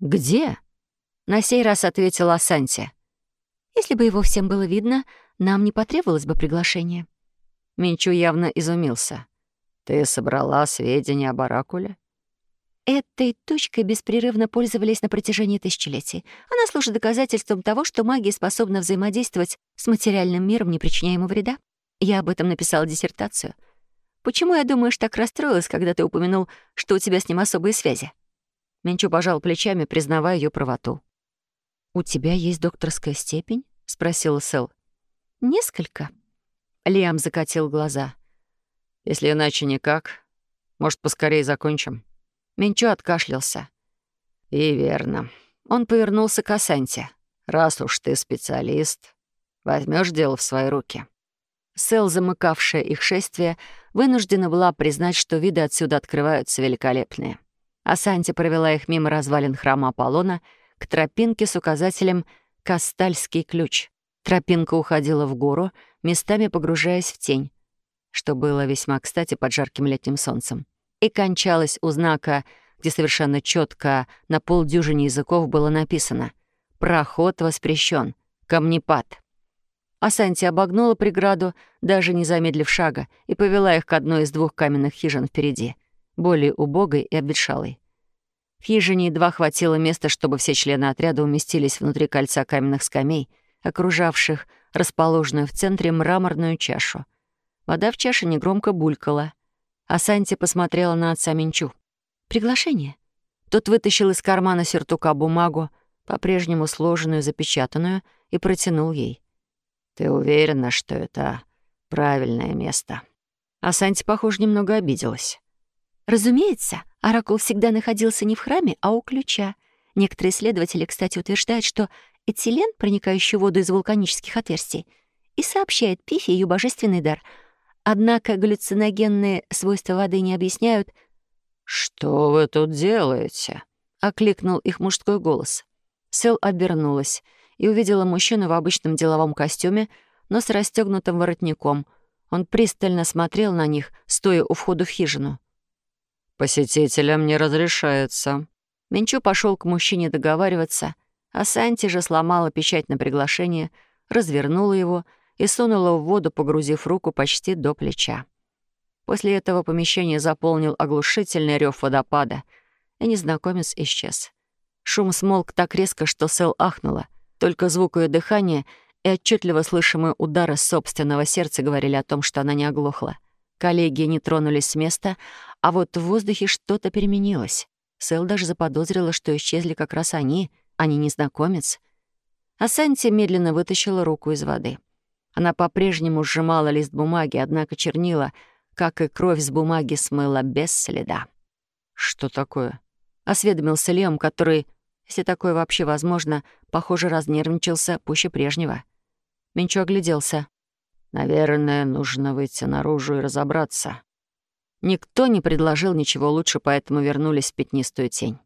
«Где?» — на сей раз ответила Санти. «Если бы его всем было видно, нам не потребовалось бы приглашение». Минчу явно изумился. «Ты собрала сведения об Оракуле?» Этой точкой беспрерывно пользовались на протяжении тысячелетий. Она служит доказательством того, что магия способна взаимодействовать с материальным миром, не причиняя ему вреда. Я об этом написала диссертацию. Почему, я думаешь, так расстроилась, когда ты упомянул, что у тебя с ним особые связи? Менчу пожал плечами, признавая ее правоту. «У тебя есть докторская степень?» — спросила Сэл. «Несколько». Лиам закатил глаза. «Если иначе никак, может, поскорее закончим?» Менчу откашлялся. «И верно». Он повернулся к Асанте. «Раз уж ты специалист, возьмешь дело в свои руки». Сэл, замыкавшая их шествие, вынуждена была признать, что виды отсюда открываются великолепные а Санти провела их мимо развалин храма Аполлона к тропинке с указателем «Кастальский ключ». Тропинка уходила в гору, местами погружаясь в тень, что было весьма кстати под жарким летним солнцем, и кончалась у знака, где совершенно четко на полдюжине языков было написано «Проход воспрещен. Камнепад». А Санти обогнула преграду, даже не замедлив шага, и повела их к одной из двух каменных хижин впереди — более убогой и обветшалой. В хижине едва хватило места, чтобы все члены отряда уместились внутри кольца каменных скамей, окружавших расположенную в центре мраморную чашу. Вода в чаше негромко булькала. А Санти посмотрела на отца Минчу. «Приглашение?» Тот вытащил из кармана сюртука бумагу, по-прежнему сложенную, запечатанную, и протянул ей. «Ты уверена, что это правильное место?» А Санти, похоже, немного обиделась. Разумеется, Оракул всегда находился не в храме, а у ключа. Некоторые исследователи, кстати, утверждают, что этилен, проникающий в воду из вулканических отверстий, и сообщает Пифе ее божественный дар. Однако галлюциногенные свойства воды не объясняют... «Что вы тут делаете?» — окликнул их мужской голос. Сэл обернулась и увидела мужчину в обычном деловом костюме, но с расстегнутым воротником. Он пристально смотрел на них, стоя у входа в хижину. «Посетителям не разрешается». Минчу пошел к мужчине договариваться, а Санти же сломала печать на приглашение, развернула его и сунула в воду, погрузив руку почти до плеча. После этого помещение заполнил оглушительный рев водопада, и незнакомец исчез. Шум смолк так резко, что Сэл ахнула. Только звук ее дыхания и отчетливо слышимые удары собственного сердца говорили о том, что она не оглохла. Коллеги не тронулись с места, а вот в воздухе что-то переменилось. Сэл даже заподозрила, что исчезли как раз они, а не незнакомец. А Санти медленно вытащила руку из воды. Она по-прежнему сжимала лист бумаги, однако чернила, как и кровь с бумаги, смыла без следа. «Что такое?» — осведомился Лем, который, если такое вообще возможно, похоже, разнервничался пуще прежнего. Менчо огляделся. Наверное, нужно выйти наружу и разобраться. Никто не предложил ничего лучше, поэтому вернулись в пятнистую тень.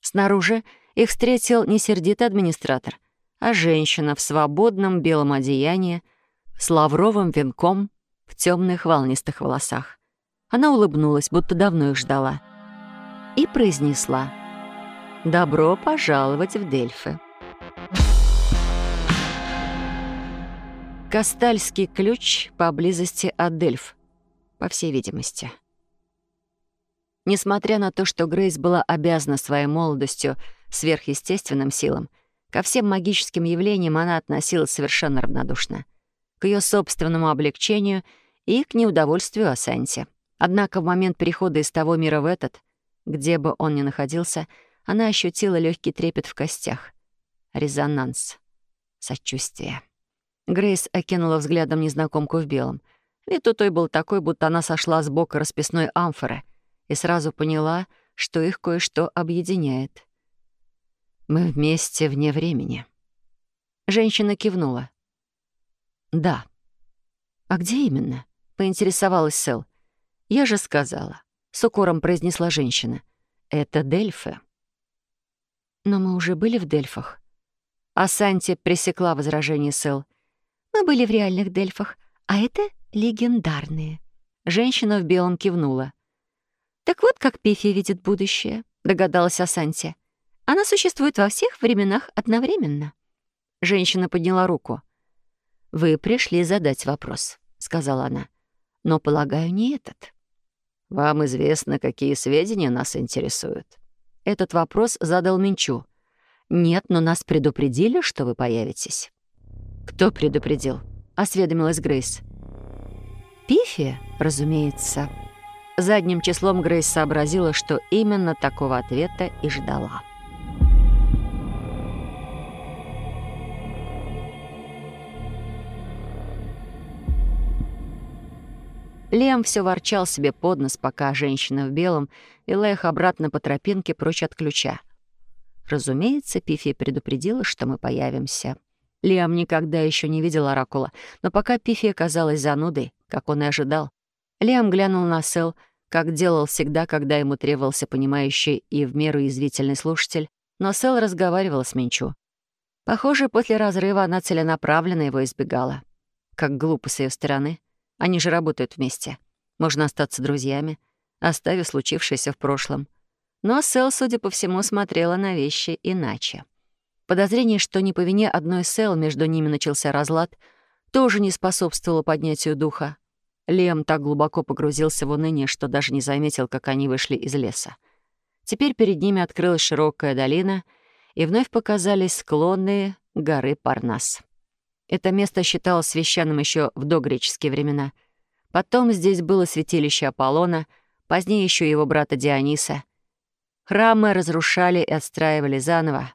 Снаружи их встретил не сердитый администратор, а женщина в свободном белом одеянии с лавровым венком в темных волнистых волосах. Она улыбнулась, будто давно их ждала, и произнесла «Добро пожаловать в Дельфы». Кастальский ключ поблизости от Дельф, по всей видимости. Несмотря на то, что Грейс была обязана своей молодостью сверхъестественным силам, ко всем магическим явлениям она относилась совершенно равнодушно. К ее собственному облегчению и к неудовольствию Асанти. Однако в момент перехода из того мира в этот, где бы он ни находился, она ощутила легкий трепет в костях. Резонанс. Сочувствие. Грейс окинула взглядом незнакомку в белом. Вид у той был такой, будто она сошла с бока расписной амфоры и сразу поняла, что их кое-что объединяет. «Мы вместе вне времени». Женщина кивнула. «Да». «А где именно?» — поинтересовалась Сэл. «Я же сказала», — с укором произнесла женщина. «Это Дельфы». «Но мы уже были в Дельфах». А Санти пресекла возражение Сэл. Мы были в реальных Дельфах, а это легендарные». Женщина в белом кивнула. «Так вот, как Пифия видит будущее», — догадалась Асанти. «Она существует во всех временах одновременно». Женщина подняла руку. «Вы пришли задать вопрос», — сказала она. «Но, полагаю, не этот». «Вам известно, какие сведения нас интересуют?» Этот вопрос задал Минчу. «Нет, но нас предупредили, что вы появитесь». «Кто предупредил?» — осведомилась Грейс. «Пифи, разумеется». Задним числом Грейс сообразила, что именно такого ответа и ждала. Лем все ворчал себе под нос, пока женщина в белом вела их обратно по тропинке прочь от ключа. Разумеется, Пифи предупредила, что мы появимся. Лиам никогда еще не видел Оракула, но пока Пифи оказалась занудой, как он и ожидал, Лиам глянул на Сэл, как делал всегда, когда ему требовался понимающий и в меру язвительный слушатель, но Сэл разговаривала с Минчу. Похоже, после разрыва она целенаправленно его избегала. Как глупо с ее стороны. Они же работают вместе. Можно остаться друзьями, оставив случившееся в прошлом. Но Сэл, судя по всему, смотрела на вещи иначе. Подозрение, что не по вине одной Сэл между ними начался разлад, тоже не способствовало поднятию духа. Лем так глубоко погрузился в уныние, что даже не заметил, как они вышли из леса. Теперь перед ними открылась широкая долина, и вновь показались склонные горы Парнас. Это место считалось священным еще в догреческие времена. Потом здесь было святилище Аполлона, позднее еще его брата Диониса. Храмы разрушали и отстраивали заново.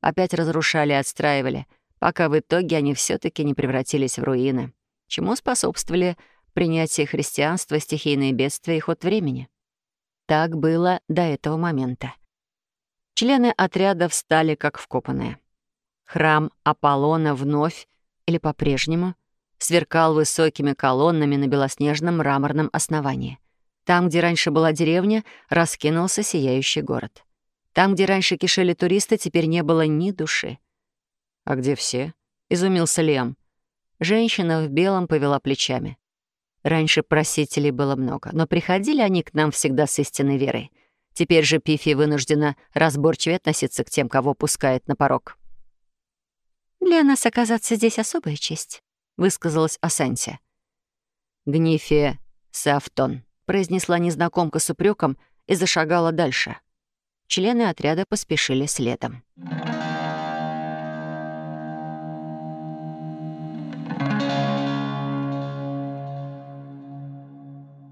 Опять разрушали и отстраивали, пока в итоге они все таки не превратились в руины, чему способствовали принятие христианства, стихийные бедствия и ход времени. Так было до этого момента. Члены отряда встали как вкопанные. Храм Аполлона вновь или по-прежнему сверкал высокими колоннами на белоснежном мраморном основании. Там, где раньше была деревня, раскинулся сияющий город. Там, где раньше кишели туристы, теперь не было ни души. «А где все?» — изумился Лем. Женщина в белом повела плечами. Раньше просителей было много, но приходили они к нам всегда с истинной верой. Теперь же Пифи вынуждена разборчивее относиться к тем, кого пускает на порог. «Для нас оказаться здесь особая честь», — высказалась Асанти. «Гнифия Сафтон», — произнесла незнакомка с упреком и зашагала дальше. Члены отряда поспешили следом.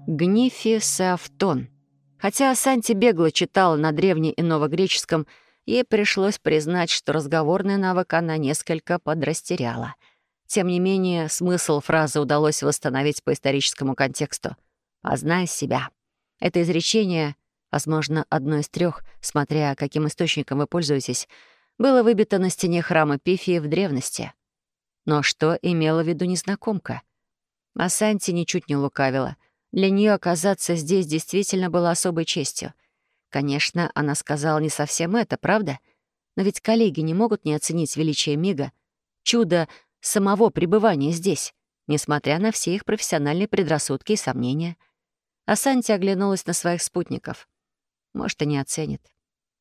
Гнифи Сафтон. Хотя Санти бегло читала на древне и новогреческом, ей пришлось признать, что разговорный навык она несколько подрастеряла. Тем не менее, смысл фразы удалось восстановить по историческому контексту. «Познай себя». Это изречение, возможно, одно из трех, смотря каким источником вы пользуетесь, было выбито на стене храма Пифии в древности. Но что имела в виду незнакомка? А Санти ничуть не лукавила — для нее оказаться здесь действительно было особой честью. Конечно, она сказала не совсем это, правда? Но ведь коллеги не могут не оценить величие Мига, чудо самого пребывания здесь, несмотря на все их профессиональные предрассудки и сомнения. А Санти оглянулась на своих спутников. Может, и не оценит.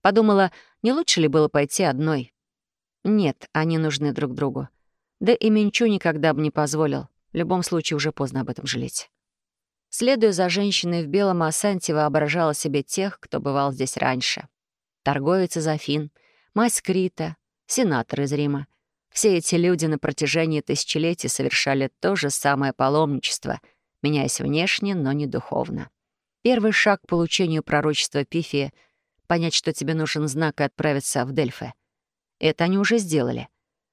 Подумала, не лучше ли было пойти одной? Нет, они нужны друг другу. Да и Минчу никогда бы не позволил. В любом случае, уже поздно об этом жалеть. Следуя за женщиной в белом, Асанти воображала себе тех, кто бывал здесь раньше. Торговец из Афин, мать Скрита, сенатор из Рима. Все эти люди на протяжении тысячелетий совершали то же самое паломничество, меняясь внешне, но не духовно. Первый шаг к получению пророчества Пифии — понять, что тебе нужен знак и отправиться в Дельфы. Это они уже сделали.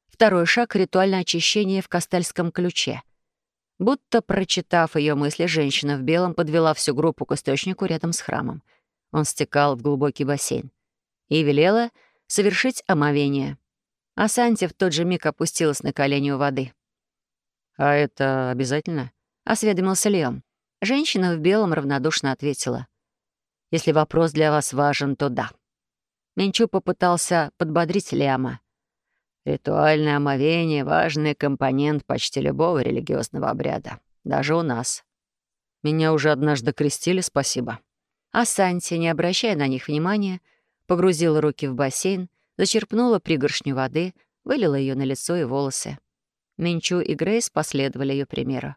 Второй шаг — ритуальное очищение в Кастальском ключе — Будто, прочитав ее мысли, женщина в белом подвела всю группу к источнику рядом с храмом. Он стекал в глубокий бассейн. И велела совершить омовение. А Санти в тот же миг опустилась на колени у воды. «А это обязательно?» — осведомился Леом. Женщина в белом равнодушно ответила. «Если вопрос для вас важен, то да». Менчу попытался подбодрить Лиама. Ритуальное омовение — важный компонент почти любого религиозного обряда. Даже у нас. Меня уже однажды крестили, спасибо. А Санти, не обращая на них внимания, погрузила руки в бассейн, зачерпнула пригоршню воды, вылила ее на лицо и волосы. Минчу и Грейс последовали ее примеру.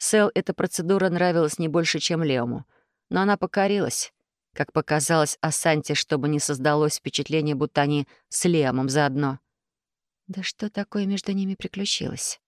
Сэл эта процедура нравилась не больше, чем Леому, но она покорилась. Как показалось Асанте, чтобы не создалось впечатление, будто они с Леомом заодно — да что такое между ними приключилось?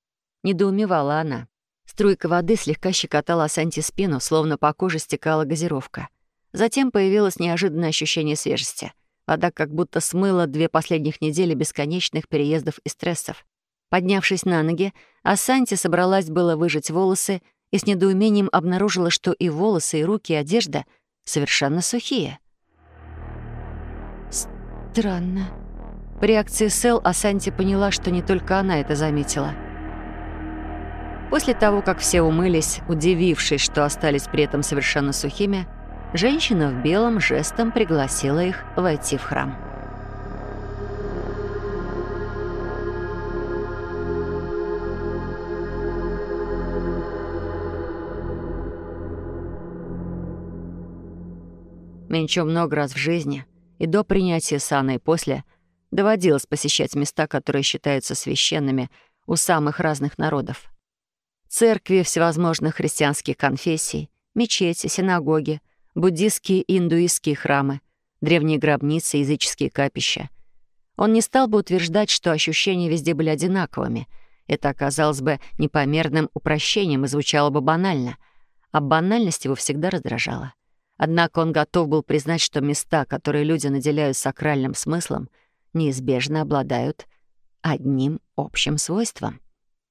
Недоумевала она. Струйка воды слегка щекотала Санти спину, словно по коже стекала газировка. Затем появилось неожиданное ощущение свежести. Вода как будто смыла две последних недели бесконечных переездов и стрессов. Поднявшись на ноги, Асанти собралась было выжать волосы и с недоумением обнаружила, что и волосы, и руки, и одежда совершенно сухие. «Странно», по реакции Сэл Асанти поняла, что не только она это заметила. После того, как все умылись, удивившись, что остались при этом совершенно сухими, женщина в белом жестом пригласила их войти в храм. Менчо много раз в жизни, и до принятия сана, и после — Доводилось посещать места, которые считаются священными у самых разных народов. Церкви всевозможных христианских конфессий, мечети, синагоги, буддистские и индуистские храмы, древние гробницы, языческие капища. Он не стал бы утверждать, что ощущения везде были одинаковыми. Это оказалось бы непомерным упрощением и звучало бы банально. а банальность его всегда раздражала. Однако он готов был признать, что места, которые люди наделяют сакральным смыслом, неизбежно обладают одним общим свойством.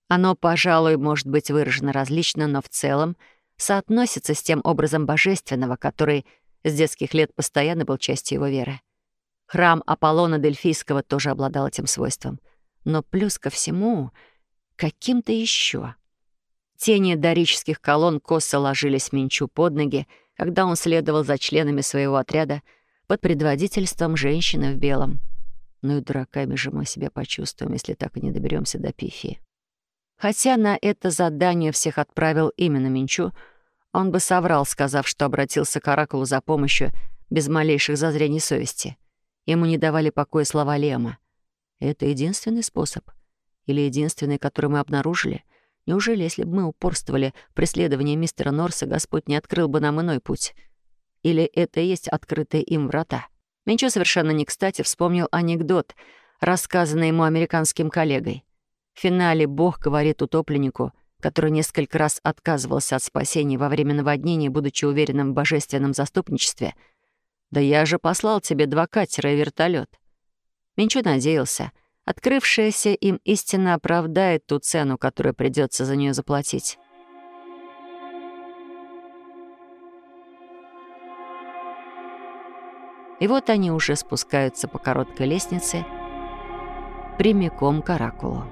Оно, пожалуй, может быть выражено различно, но в целом соотносится с тем образом божественного, который с детских лет постоянно был частью его веры. Храм Аполлона Дельфийского тоже обладал этим свойством. Но плюс ко всему каким-то еще. Тени дорических колонн косо ложились Минчу под ноги, когда он следовал за членами своего отряда под предводительством женщины в белом. Ну и дураками же мы себя почувствуем, если так и не доберемся до Пифии. Хотя на это задание всех отправил именно Минчу, он бы соврал, сказав, что обратился к Оракулу за помощью без малейших зазрений совести. Ему не давали покоя слова Лема. Это единственный способ. Или единственный, который мы обнаружили. Неужели, если бы мы упорствовали в преследовании мистера Норса, Господь не открыл бы нам иной путь? Или это и есть открытые им врата? Менчо совершенно не кстати вспомнил анекдот, рассказанный ему американским коллегой. В финале Бог говорит утопленнику, который несколько раз отказывался от спасения во время наводнения, будучи уверенным в божественном заступничестве. «Да я же послал тебе два катера и вертолет. Менчо надеялся. Открывшаяся им истина оправдает ту цену, которую придется за нее заплатить. И вот они уже спускаются по короткой лестнице прямиком к Оракулу.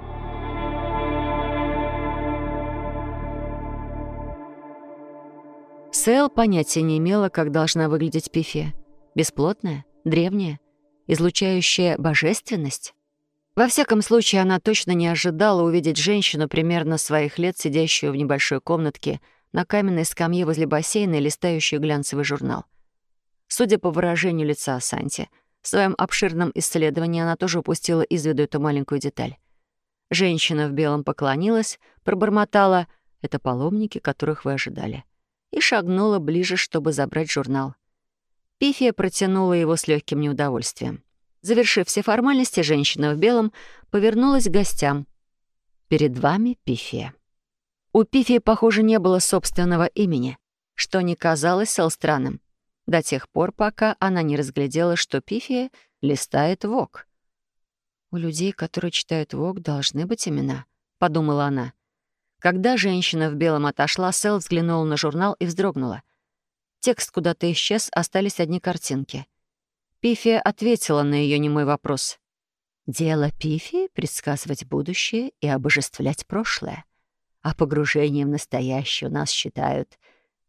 Сэл понятия не имела, как должна выглядеть Пифия. Бесплотная, древняя, излучающая божественность. Во всяком случае, она точно не ожидала увидеть женщину примерно своих лет, сидящую в небольшой комнатке на каменной скамье возле бассейна и листающую глянцевый журнал — Судя по выражению лица Санти, в своем обширном исследовании она тоже упустила из виду эту маленькую деталь. Женщина в белом поклонилась, пробормотала «Это паломники, которых вы ожидали», и шагнула ближе, чтобы забрать журнал. Пифия протянула его с легким неудовольствием. Завершив все формальности, женщина в белом повернулась к гостям. «Перед вами Пифия». У Пифии, похоже, не было собственного имени, что не казалось Сэл странным до тех пор, пока она не разглядела, что Пифия листает ВОК. «У людей, которые читают ВОК, должны быть имена», — подумала она. Когда женщина в белом отошла, Сэл взглянула на журнал и вздрогнула. Текст куда-то исчез, остались одни картинки. Пифия ответила на ее немой вопрос. «Дело Пифии — предсказывать будущее и обожествлять прошлое. А погружение в настоящее у нас считают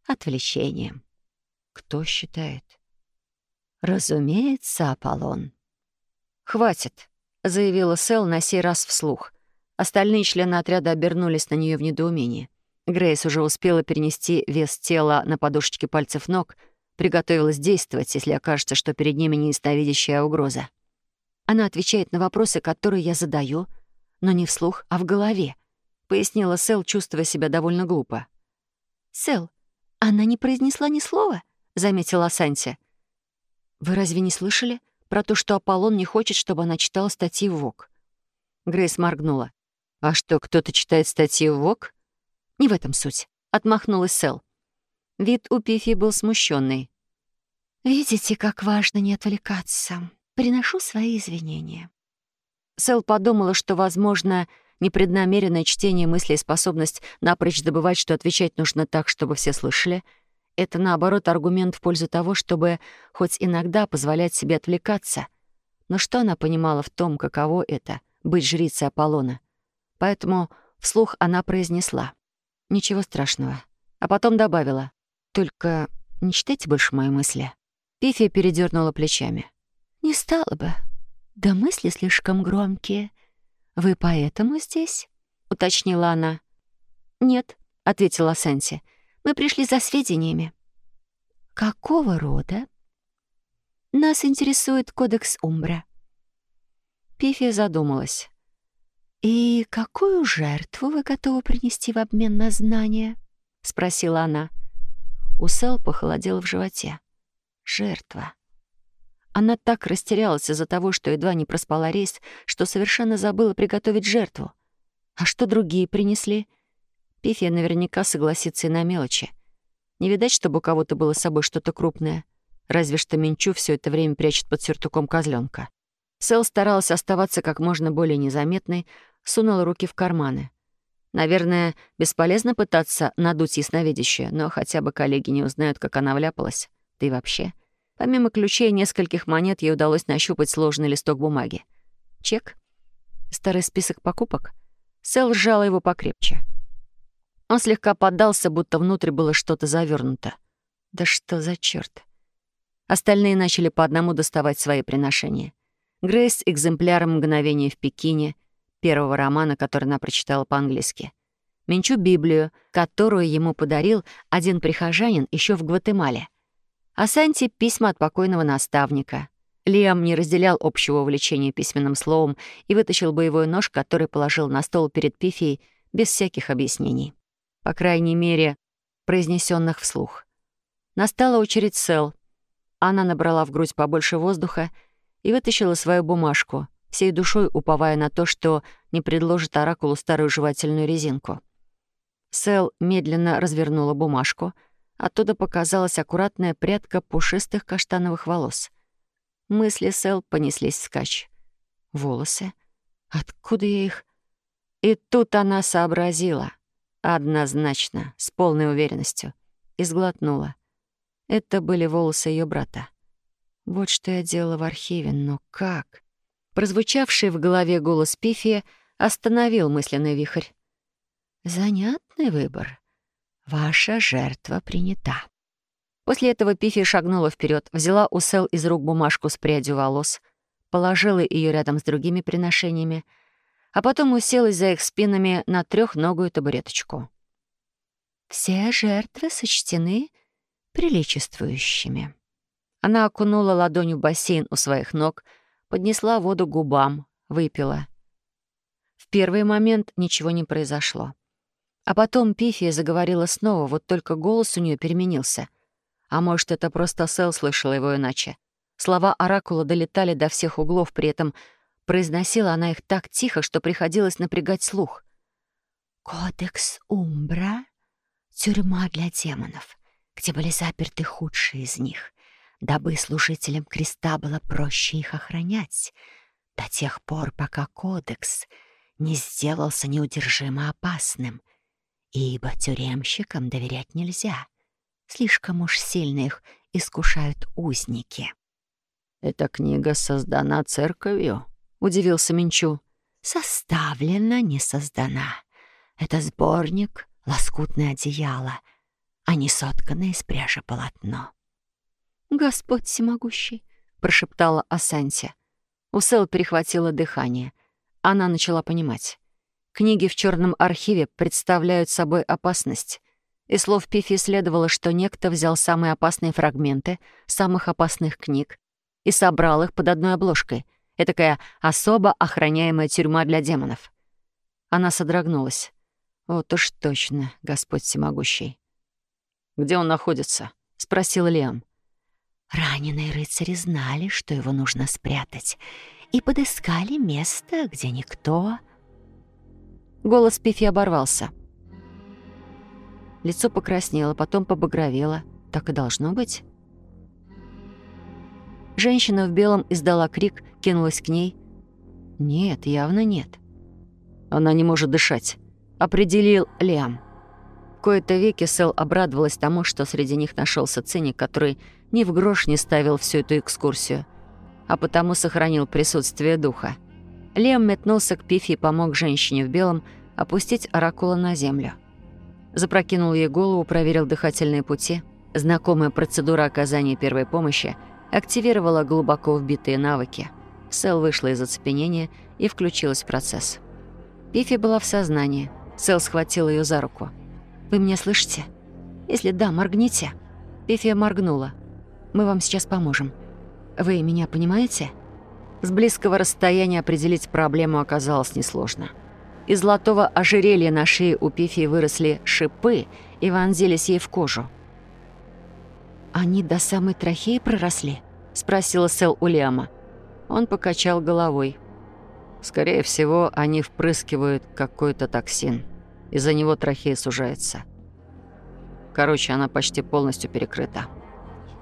отвлечением». Кто считает? Разумеется, Аполлон. Хватит, заявила Сэл на сей раз вслух. Остальные члены отряда обернулись на нее в недоумении. Грейс уже успела перенести вес тела на подушечки пальцев ног, приготовилась действовать, если окажется, что перед ними неистовидящая угроза. Она отвечает на вопросы, которые я задаю, но не вслух, а в голове, пояснила Сэл, чувствуя себя довольно глупо. «Сэл, она не произнесла ни слова?» — заметила Санти. «Вы разве не слышали про то, что Аполлон не хочет, чтобы она читала статьи в ВОК?» Грейс моргнула. «А что, кто-то читает статьи в ВОК?» «Не в этом суть», — отмахнулась Сэл. Вид у Пифи был смущенный. «Видите, как важно не отвлекаться. Приношу свои извинения». Сэл подумала, что, возможно, непреднамеренное чтение мыслей и способность напрочь добывать, что отвечать нужно так, чтобы все слышали — это, наоборот, аргумент в пользу того, чтобы хоть иногда позволять себе отвлекаться. Но что она понимала в том, каково это — быть жрицей Аполлона? Поэтому вслух она произнесла. «Ничего страшного». А потом добавила. «Только не читайте больше мои мысли». Пифи передернула плечами. «Не стало бы. Да мысли слишком громкие. Вы поэтому здесь?» — уточнила она. «Нет», — ответила Сэнси. Мы пришли за сведениями». «Какого рода?» «Нас интересует кодекс Умбра». Пифия задумалась. «И какую жертву вы готовы принести в обмен на знания?» — спросила она. У Сэл похолодело в животе. «Жертва». Она так растерялась из-за того, что едва не проспала рейс, что совершенно забыла приготовить жертву. А что другие принесли? Пифия наверняка согласится и на мелочи. Не видать, чтобы у кого-то было с собой что-то крупное. Разве что Минчу все это время прячет под сюртуком козленка. Сэл старалась оставаться как можно более незаметной, сунула руки в карманы. Наверное, бесполезно пытаться надуть ясновидящее, но хотя бы коллеги не узнают, как она вляпалась. Да и вообще. Помимо ключей и нескольких монет, ей удалось нащупать сложный листок бумаги. Чек? Старый список покупок? Сэл сжала его покрепче. Он слегка поддался, будто внутрь было что-то завернуто. Да что за черт? Остальные начали по одному доставать свои приношения. Грейс — экземпляр «Мгновение в Пекине», первого романа, который она прочитала по-английски. Менчу Библию, которую ему подарил один прихожанин еще в Гватемале. А Санти — письма от покойного наставника. Лиам не разделял общего увлечения письменным словом и вытащил боевой нож, который положил на стол перед Пифией без всяких объяснений по крайней мере, произнесенных вслух. Настала очередь Сэл. Она набрала в грудь побольше воздуха и вытащила свою бумажку, всей душой уповая на то, что не предложит оракулу старую жевательную резинку. Сэл медленно развернула бумажку. Оттуда показалась аккуратная прядка пушистых каштановых волос. Мысли Сэл понеслись вскачь. Волосы? Откуда я их? И тут она сообразила — Однозначно, с полной уверенностью. И сглотнула. Это были волосы ее брата. Вот что я делала в архиве, но как? Прозвучавший в голове голос Пифия остановил мысленный вихрь. «Занятный выбор. Ваша жертва принята». После этого Пифи шагнула вперед, взяла у Сел из рук бумажку с прядью волос, положила ее рядом с другими приношениями — а потом уселась за их спинами на трехногую табуреточку. «Все жертвы сочтены приличествующими». Она окунула ладонью бассейн у своих ног, поднесла воду губам, выпила. В первый момент ничего не произошло. А потом Пифия заговорила снова, вот только голос у нее переменился. А может, это просто Сэл слышала его иначе. Слова Оракула долетали до всех углов, при этом Произносила она их так тихо, что приходилось напрягать слух. «Кодекс Умбра — тюрьма для демонов, где были заперты худшие из них, дабы служителям креста было проще их охранять, до тех пор, пока кодекс не сделался неудержимо опасным, ибо тюремщикам доверять нельзя. Слишком уж сильно их искушают узники». «Эта книга создана церковью?» — удивился Минчу. «Составлена, не создана. Это сборник, лоскутное одеяло, а не сотканное из пряжи полотно». «Господь всемогущий», — прошептала Асанти. У Сэл перехватило дыхание. Она начала понимать. Книги в черном архиве представляют собой опасность. Из слов Пифи следовало, что некто взял самые опасные фрагменты самых опасных книг и собрал их под одной обложкой — Этакая особо охраняемая тюрьма для демонов. Она содрогнулась. Вот уж точно, Господь всемогущий. «Где он находится?» — спросил Лиам. Раненые рыцари знали, что его нужно спрятать, и подыскали место, где никто... Голос Пифи оборвался. Лицо покраснело, потом побагровело. Так и должно быть. Женщина в белом издала крик, кинулась к ней. Нет, явно нет. Она не может дышать. Определил Лиам. Кое-то веки Сэл обрадовалась тому, что среди них нашелся циник, который ни в грош не ставил всю эту экскурсию, а потому сохранил присутствие духа. Лем метнулся к Пифи и помог женщине в белом опустить оракула на землю. Запрокинул ей голову, проверил дыхательные пути. Знакомая процедура оказания первой помощи — активировала глубоко вбитые навыки. Сэл вышла из оцепенения и включилась в процесс. Пифи была в сознании. Сэл схватил ее за руку. «Вы меня слышите? Если да, моргните». Пифи моргнула. «Мы вам сейчас поможем. Вы меня понимаете?» С близкого расстояния определить проблему оказалось несложно. Из золотого ожерелья на шее у Пифи выросли шипы и вонзились ей в кожу. «Они до самой трахеи проросли?» — спросила Сэл у. Он покачал головой. «Скорее всего, они впрыскивают какой-то токсин. Из-за него трахея сужается». Короче, она почти полностью перекрыта.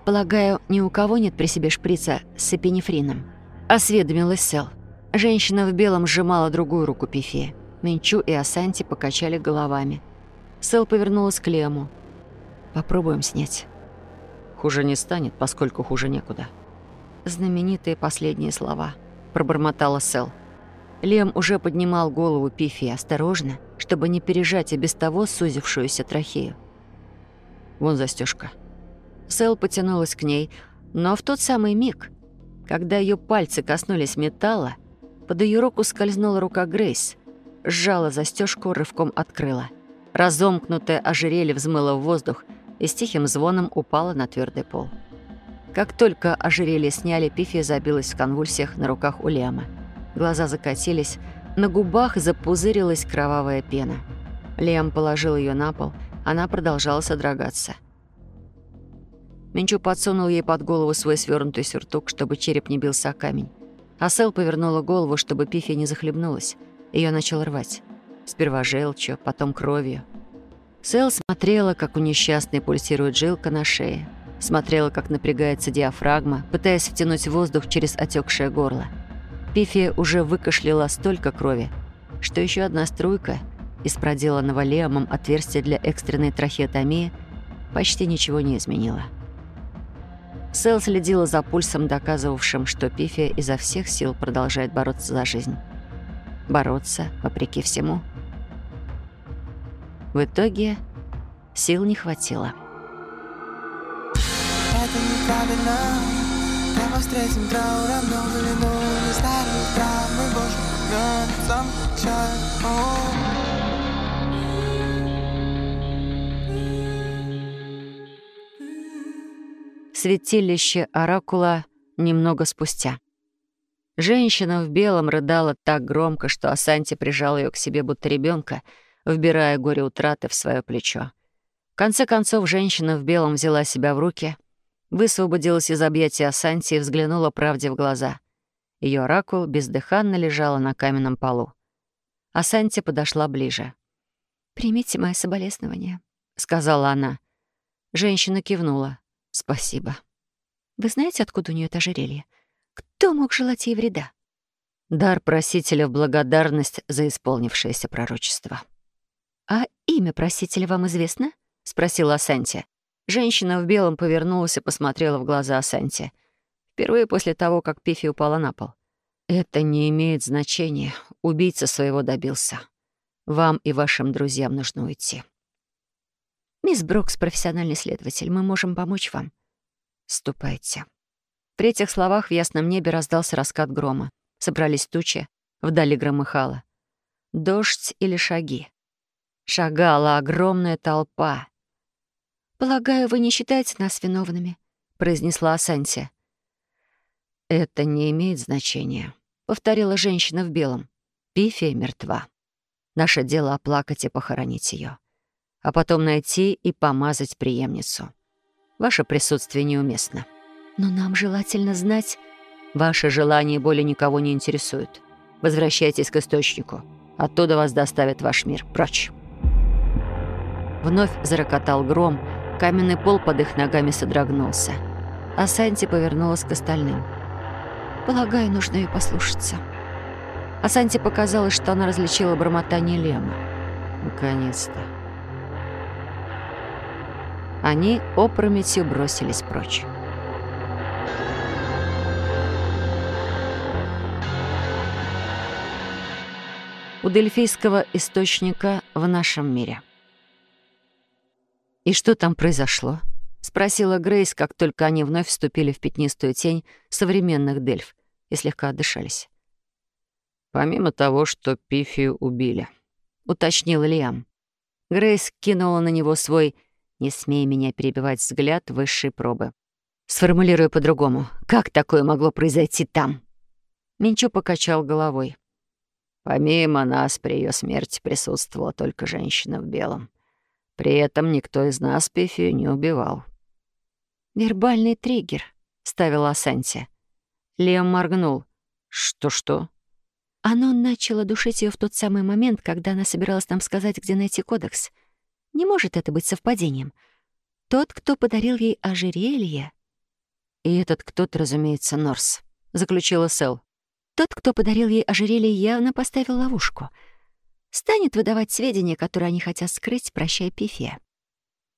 Полагаю, ни у кого нет при себе шприца с эпинефрином. Осведомилась Сел. Женщина в белом сжимала другую руку Пифи. Минчу и Асанти покачали головами. Сел повернулась к Лему. «Попробуем снять». «Хуже не станет, поскольку хуже некуда». Знаменитые последние слова. Пробормотала Сел. Лем уже поднимал голову Пифи осторожно, чтобы не пережать и без того сузившуюся трахею. «Вон застежка. Сэл потянулась к ней, но в тот самый миг, когда ее пальцы коснулись металла, под ее руку скользнула рука Грейс, сжала застежку, рывком открыла. Разомкнутое ожерелье взмыло в воздух и с тихим звоном упало на твердый пол. Как только ожерелье сняли, Пифи забилась в конвульсиях на руках у Лиама. Глаза закатились, на губах запузырилась кровавая пена. Лиам положил ее на пол, она продолжала содрогаться — Минчу подсунул ей под голову свой свернутый сюртук, чтобы череп не бился о камень. А Сэл повернула голову, чтобы Пифи не захлебнулась. Ее начал рвать. Сперва желчью, потом кровью. Сэл смотрела, как у несчастной пульсирует жилка на шее. Смотрела, как напрягается диафрагма, пытаясь втянуть воздух через отекшее горло. Пифи уже выкашляла столько крови, что еще одна струйка из проделанного Леомом отверстия для экстренной трахеотомии почти ничего не изменила. Сэл следила за пульсом, доказывавшим, что Пифи изо всех сил продолжает бороться за жизнь. Бороться, вопреки всему. В итоге сил не хватило. Это неправильно Давай встретим трауром новую вину Не старых травм и больше святилище Оракула немного спустя. Женщина в белом рыдала так громко, что Асанти прижал ее к себе будто ребенка, вбирая горе утраты в свое плечо. В конце концов, женщина в белом взяла себя в руки, высвободилась из объятия Асанти и взглянула правде в глаза. Ее оракул бездыханно лежала на каменном полу. Асанти подошла ближе. «Примите мои соболезнования», — сказала она. Женщина кивнула. «Спасибо». «Вы знаете, откуда у нее это ожерелье? Кто мог желать ей вреда?» Дар просителя в благодарность за исполнившееся пророчество. «А имя просителя вам известно?» — спросила Асанти. Женщина в белом повернулась и посмотрела в глаза Асанти. Впервые после того, как Пифи упала на пол. «Это не имеет значения. Убийца своего добился. Вам и вашим друзьям нужно уйти». «Мисс Брокс, профессиональный следователь, мы можем помочь вам». «Ступайте». При этих словах в ясном небе раздался раскат грома. Собрались тучи, вдали громыхало. Дождь или шаги? Шагала огромная толпа. «Полагаю, вы не считаете нас виновными?» — произнесла Асанти. «Это не имеет значения», — повторила женщина в белом. «Пифия мертва. Наше дело оплакать и похоронить ее а потом найти и помазать преемницу. Ваше присутствие неуместно. Но нам желательно знать... Ваше желание более никого не интересует. Возвращайтесь к источнику. Оттуда вас доставит ваш мир. Прочь. Вновь зарокотал гром, каменный пол под их ногами содрогнулся. А Санти повернулась к остальным. «Полагаю, нужно ее послушаться». А Санти показалось, что она различила бормотание Лема. «Наконец-то». Они опрометью бросились прочь. У дельфийского источника в нашем мире. «И что там произошло?» — спросила Грейс, как только они вновь вступили в пятнистую тень современных дельф и слегка отдышались. «Помимо того, что Пифию убили», — уточнил Лиам. Грейс кинула на него свой не смей меня перебивать взгляд высшей пробы. Сформулирую по-другому. Как такое могло произойти там? Минчу покачал головой. Помимо нас при ее смерти присутствовала только женщина в белом. При этом никто из нас Пифию не убивал. «Вербальный триггер», — ставила Асанти. Лем моргнул. «Что-что?» Оно начало душить ее в тот самый момент, когда она собиралась нам сказать, где найти кодекс — не может это быть совпадением. Тот, кто подарил ей ожерелье. И этот кто-то, разумеется, Норс, заключила Сэл. Тот, кто подарил ей ожерелье, явно поставил ловушку. Станет выдавать сведения, которые они хотят скрыть, прощая Пифе.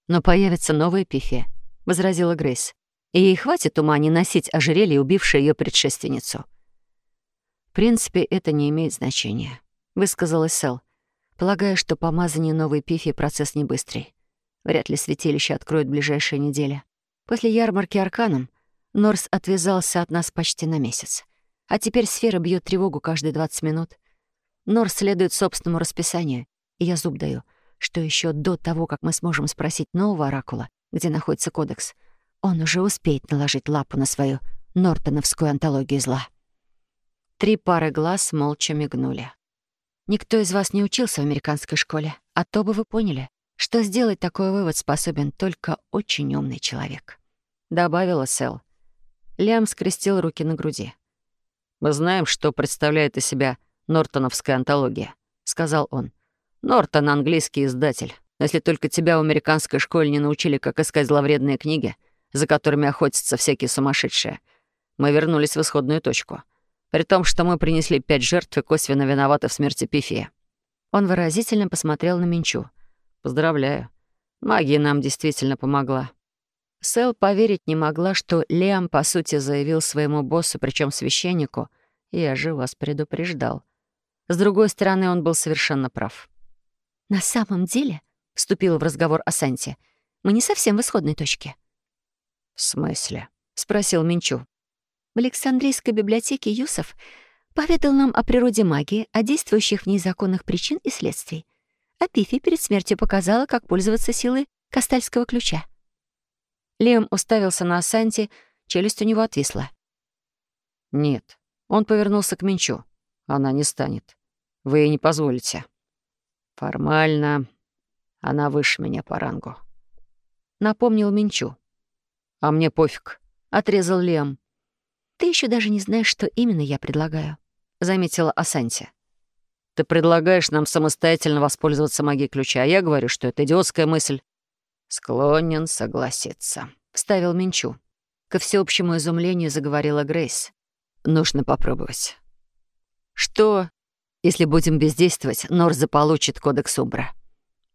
Но появится новая Пифе, возразила Грейс. И ей хватит ума не носить ожерелье, убившее ее предшественницу. В принципе, это не имеет значения, высказалась Сэл, полагая, что помазание новой Пифи процесс не быстрый. Вряд ли святилище откроют в ближайшие недели. После ярмарки Арканом Норс отвязался от нас почти на месяц. А теперь сфера бьет тревогу каждые 20 минут. Норс следует собственному расписанию, и я зуб даю, что еще до того, как мы сможем спросить нового оракула, где находится кодекс, он уже успеет наложить лапу на свою Нортоновскую антологию зла. Три пары глаз молча мигнули. Никто из вас не учился в американской школе, а то бы вы поняли, что сделать такой вывод способен только очень умный человек. Добавила Сэл. Лям скрестил руки на груди. «Мы знаем, что представляет из себя Нортоновская антология», — сказал он. «Нортон — английский издатель. Но если только тебя в американской школе не научили, как искать зловредные книги, за которыми охотятся всякие сумасшедшие, мы вернулись в исходную точку. При том, что мы принесли пять жертв и косвенно виноваты в смерти Пифия». Он выразительно посмотрел на Минчу. Поздравляю. Магия нам действительно помогла. Сэл поверить не могла, что Лиам, по сути, заявил своему боссу, причем священнику, «Я же вас предупреждал». С другой стороны, он был совершенно прав. «На самом деле», — вступил в разговор Асанти, «мы не совсем в исходной точке». «В смысле?» — спросил Минчу. В Александрийской библиотеке Юсов поведал нам о природе магии, о действующих в ней законах причин и следствий а Пифи перед смертью показала, как пользоваться силой Кастальского ключа. Лем уставился на Асанти, челюсть у него отвисла. «Нет». Он повернулся к Минчу. «Она не станет. Вы ей не позволите». «Формально она выше меня по рангу», — напомнил Минчу. «А мне пофиг», — отрезал Лем. «Ты еще даже не знаешь, что именно я предлагаю», — заметила Асанти. Ты предлагаешь нам самостоятельно воспользоваться магией ключа, а я говорю, что это идиотская мысль. Склонен согласиться, вставил Минчу. Ко всеобщему изумлению заговорила Грейс. Нужно попробовать. Что, если будем бездействовать, Нор заполучит кодекс Умбра?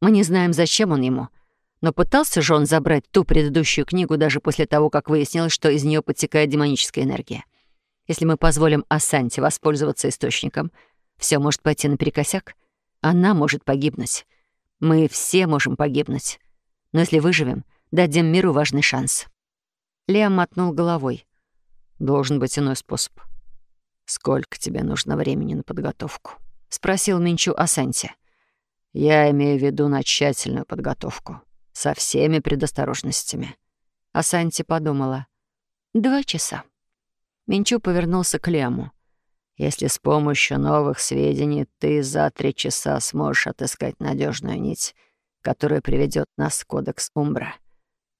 Мы не знаем, зачем он ему. Но пытался же он забрать ту предыдущую книгу даже после того, как выяснилось, что из нее подтекает демоническая энергия. Если мы позволим Асанте воспользоваться источником — все может пойти наперекосяк. Она может погибнуть. Мы все можем погибнуть. Но если выживем, дадим миру важный шанс». Лиам мотнул головой. «Должен быть иной способ». «Сколько тебе нужно времени на подготовку?» — спросил Минчу Асанти. «Я имею в виду на тщательную подготовку, со всеми предосторожностями». Асанти подумала. «Два часа». Минчу повернулся к Лиаму. Если с помощью новых сведений ты за три часа сможешь отыскать надежную нить, которая приведет нас в Кодекс Умбра,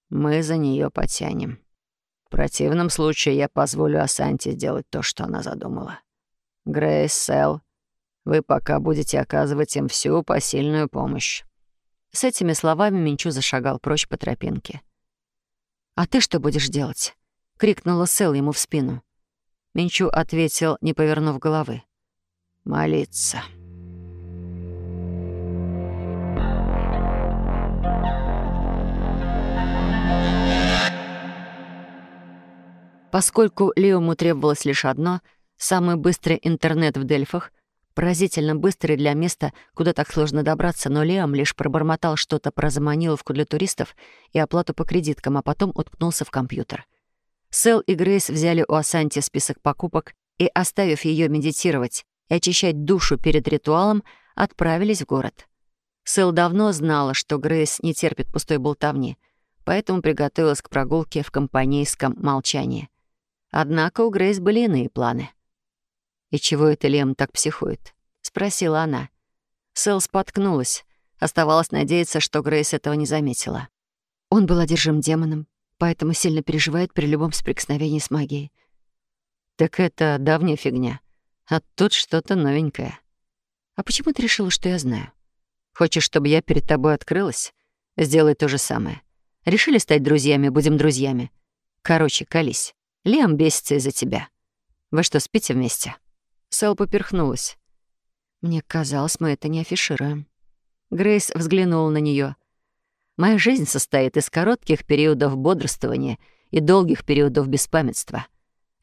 мы за нее потянем. В противном случае я позволю Асанте сделать то, что она задумала. Грейс, Сэл, вы пока будете оказывать им всю посильную помощь». С этими словами Минчу зашагал прочь по тропинке. «А ты что будешь делать?» — крикнула Сэл ему в спину. Минчу ответил, не повернув головы. «Молиться». Поскольку Леому требовалось лишь одно — самый быстрый интернет в Дельфах, поразительно быстрый для места, куда так сложно добраться, но Леом лишь пробормотал что-то про заманиловку для туристов и оплату по кредиткам, а потом уткнулся в компьютер — Сэл и Грейс взяли у Асанти список покупок и, оставив ее медитировать и очищать душу перед ритуалом, отправились в город. Сэл давно знала, что Грейс не терпит пустой болтовни, поэтому приготовилась к прогулке в компанейском молчании. Однако у Грейс были иные планы. «И чего это Лем так психует?» — спросила она. Сэл споткнулась. Оставалось надеяться, что Грейс этого не заметила. Он был одержим демоном, поэтому сильно переживает при любом соприкосновении с магией. Так это давняя фигня. А тут что-то новенькое. А почему ты решила, что я знаю? Хочешь, чтобы я перед тобой открылась? Сделай то же самое. Решили стать друзьями, будем друзьями. Короче, колись. Лиам бесится из-за тебя. Вы что, спите вместе?» Сэл поперхнулась. «Мне казалось, мы это не афишируем». Грейс взглянула на нее. «Моя жизнь состоит из коротких периодов бодрствования и долгих периодов беспамятства.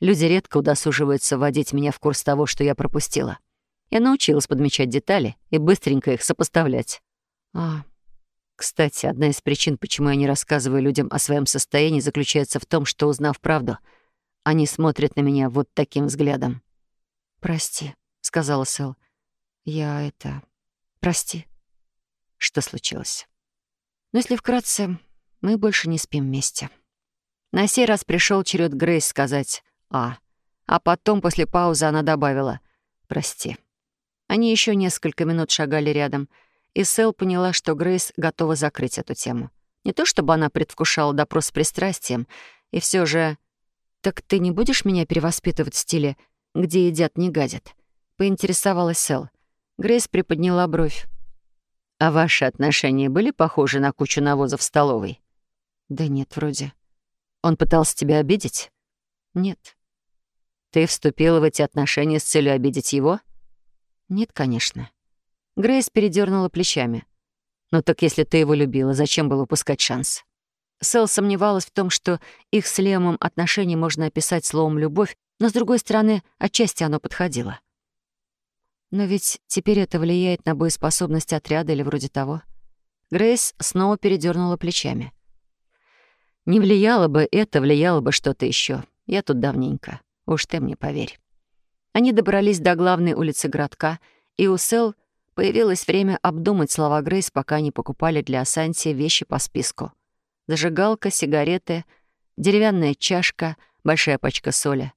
Люди редко удосуживаются вводить меня в курс того, что я пропустила. Я научилась подмечать детали и быстренько их сопоставлять. А, кстати, одна из причин, почему я не рассказываю людям о своем состоянии, заключается в том, что, узнав правду, они смотрят на меня вот таким взглядом. «Прости», — сказала Сэл. «Я это... Прости». Что случилось? Но если вкратце, мы больше не спим вместе. На сей раз пришел черед Грейс сказать «а», а потом, после паузы, она добавила «прости». Они еще несколько минут шагали рядом, и Сэл поняла, что Грейс готова закрыть эту тему. Не то чтобы она предвкушала допрос с пристрастием, и все же... «Так ты не будешь меня перевоспитывать в стиле «где едят, не гадят»?» — поинтересовалась Сэл. Грейс приподняла бровь. «А ваши отношения были похожи на кучу навоза в столовой?» «Да нет, вроде». «Он пытался тебя обидеть?» «Нет». «Ты вступила в эти отношения с целью обидеть его?» «Нет, конечно». Грейс передернула плечами. «Ну так если ты его любила, зачем было упускать шанс?» Сэл сомневалась в том, что их с Лемом отношения можно описать словом «любовь», но, с другой стороны, отчасти оно подходило. Но ведь теперь это влияет на боеспособность отряда или вроде того. Грейс снова передернула плечами. «Не влияло бы это, влияло бы что-то еще. Я тут давненько. Уж ты мне поверь». Они добрались до главной улицы городка, и у Сэл появилось время обдумать слова Грейс, пока они покупали для Асанти вещи по списку — зажигалка, сигареты, деревянная чашка, большая пачка соли.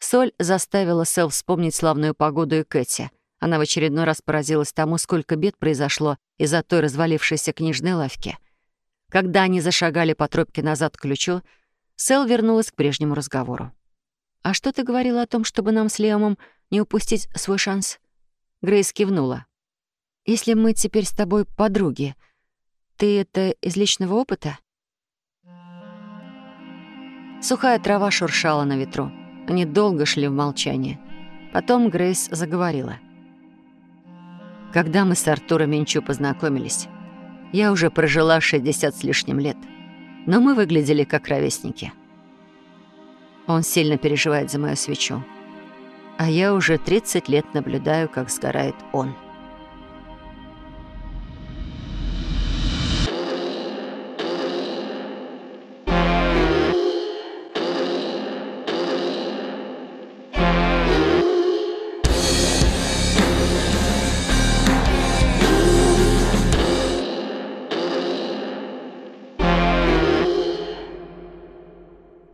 Соль заставила Сэл вспомнить славную погоду и Кэти. Она в очередной раз поразилась тому, сколько бед произошло из-за той развалившейся книжной лавки. Когда они зашагали по тропке назад к ключу, Сэл вернулась к прежнему разговору. «А что ты говорила о том, чтобы нам с Леомом не упустить свой шанс?» Грейс кивнула. «Если мы теперь с тобой подруги, ты это из личного опыта? Сухая трава шуршала на ветру. Они долго шли в молчании. Потом Грейс заговорила. Когда мы с Артуром Минчу познакомились, я уже прожила 60 с лишним лет, но мы выглядели как ровесники. Он сильно переживает за мою свечу, а я уже 30 лет наблюдаю, как сгорает он.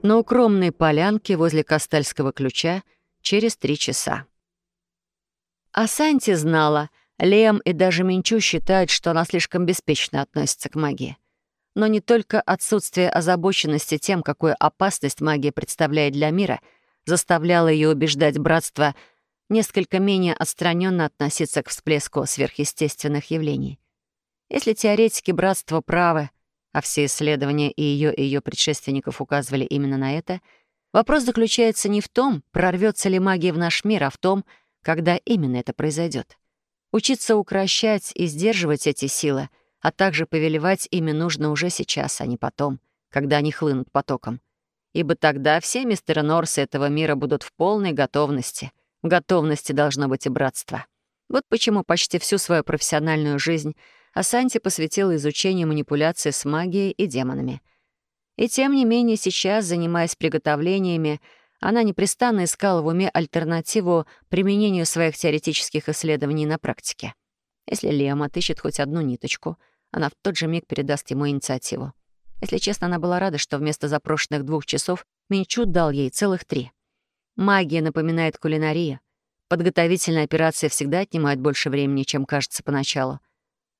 На укромной полянке возле Костальского ключа через три часа. А Санти знала, Лем и даже Минчу считают, что она слишком беспечно относится к магии. Но не только отсутствие озабоченности тем, какую опасность магия представляет для мира, заставляло ее убеждать братство несколько менее отстраненно относиться к всплеску сверхъестественных явлений. Если теоретики братства правы, а все исследования и ее и ее предшественников указывали именно на это, вопрос заключается не в том, прорвется ли магия в наш мир, а в том, когда именно это произойдет. Учиться укращать и сдерживать эти силы, а также повелевать ими нужно уже сейчас, а не потом, когда они хлынут потоком. Ибо тогда все мистеры Норсы этого мира будут в полной готовности. В готовности должно быть и братство. Вот почему почти всю свою профессиональную жизнь а Санти посвятила изучению манипуляции с магией и демонами. И тем не менее сейчас, занимаясь приготовлениями, она непрестанно искала в уме альтернативу применению своих теоретических исследований на практике. Если Лем отыщет хоть одну ниточку, она в тот же миг передаст ему инициативу. Если честно, она была рада, что вместо запрошенных двух часов Минчу дал ей целых три. Магия напоминает кулинария. Подготовительные операции всегда отнимают больше времени, чем кажется поначалу.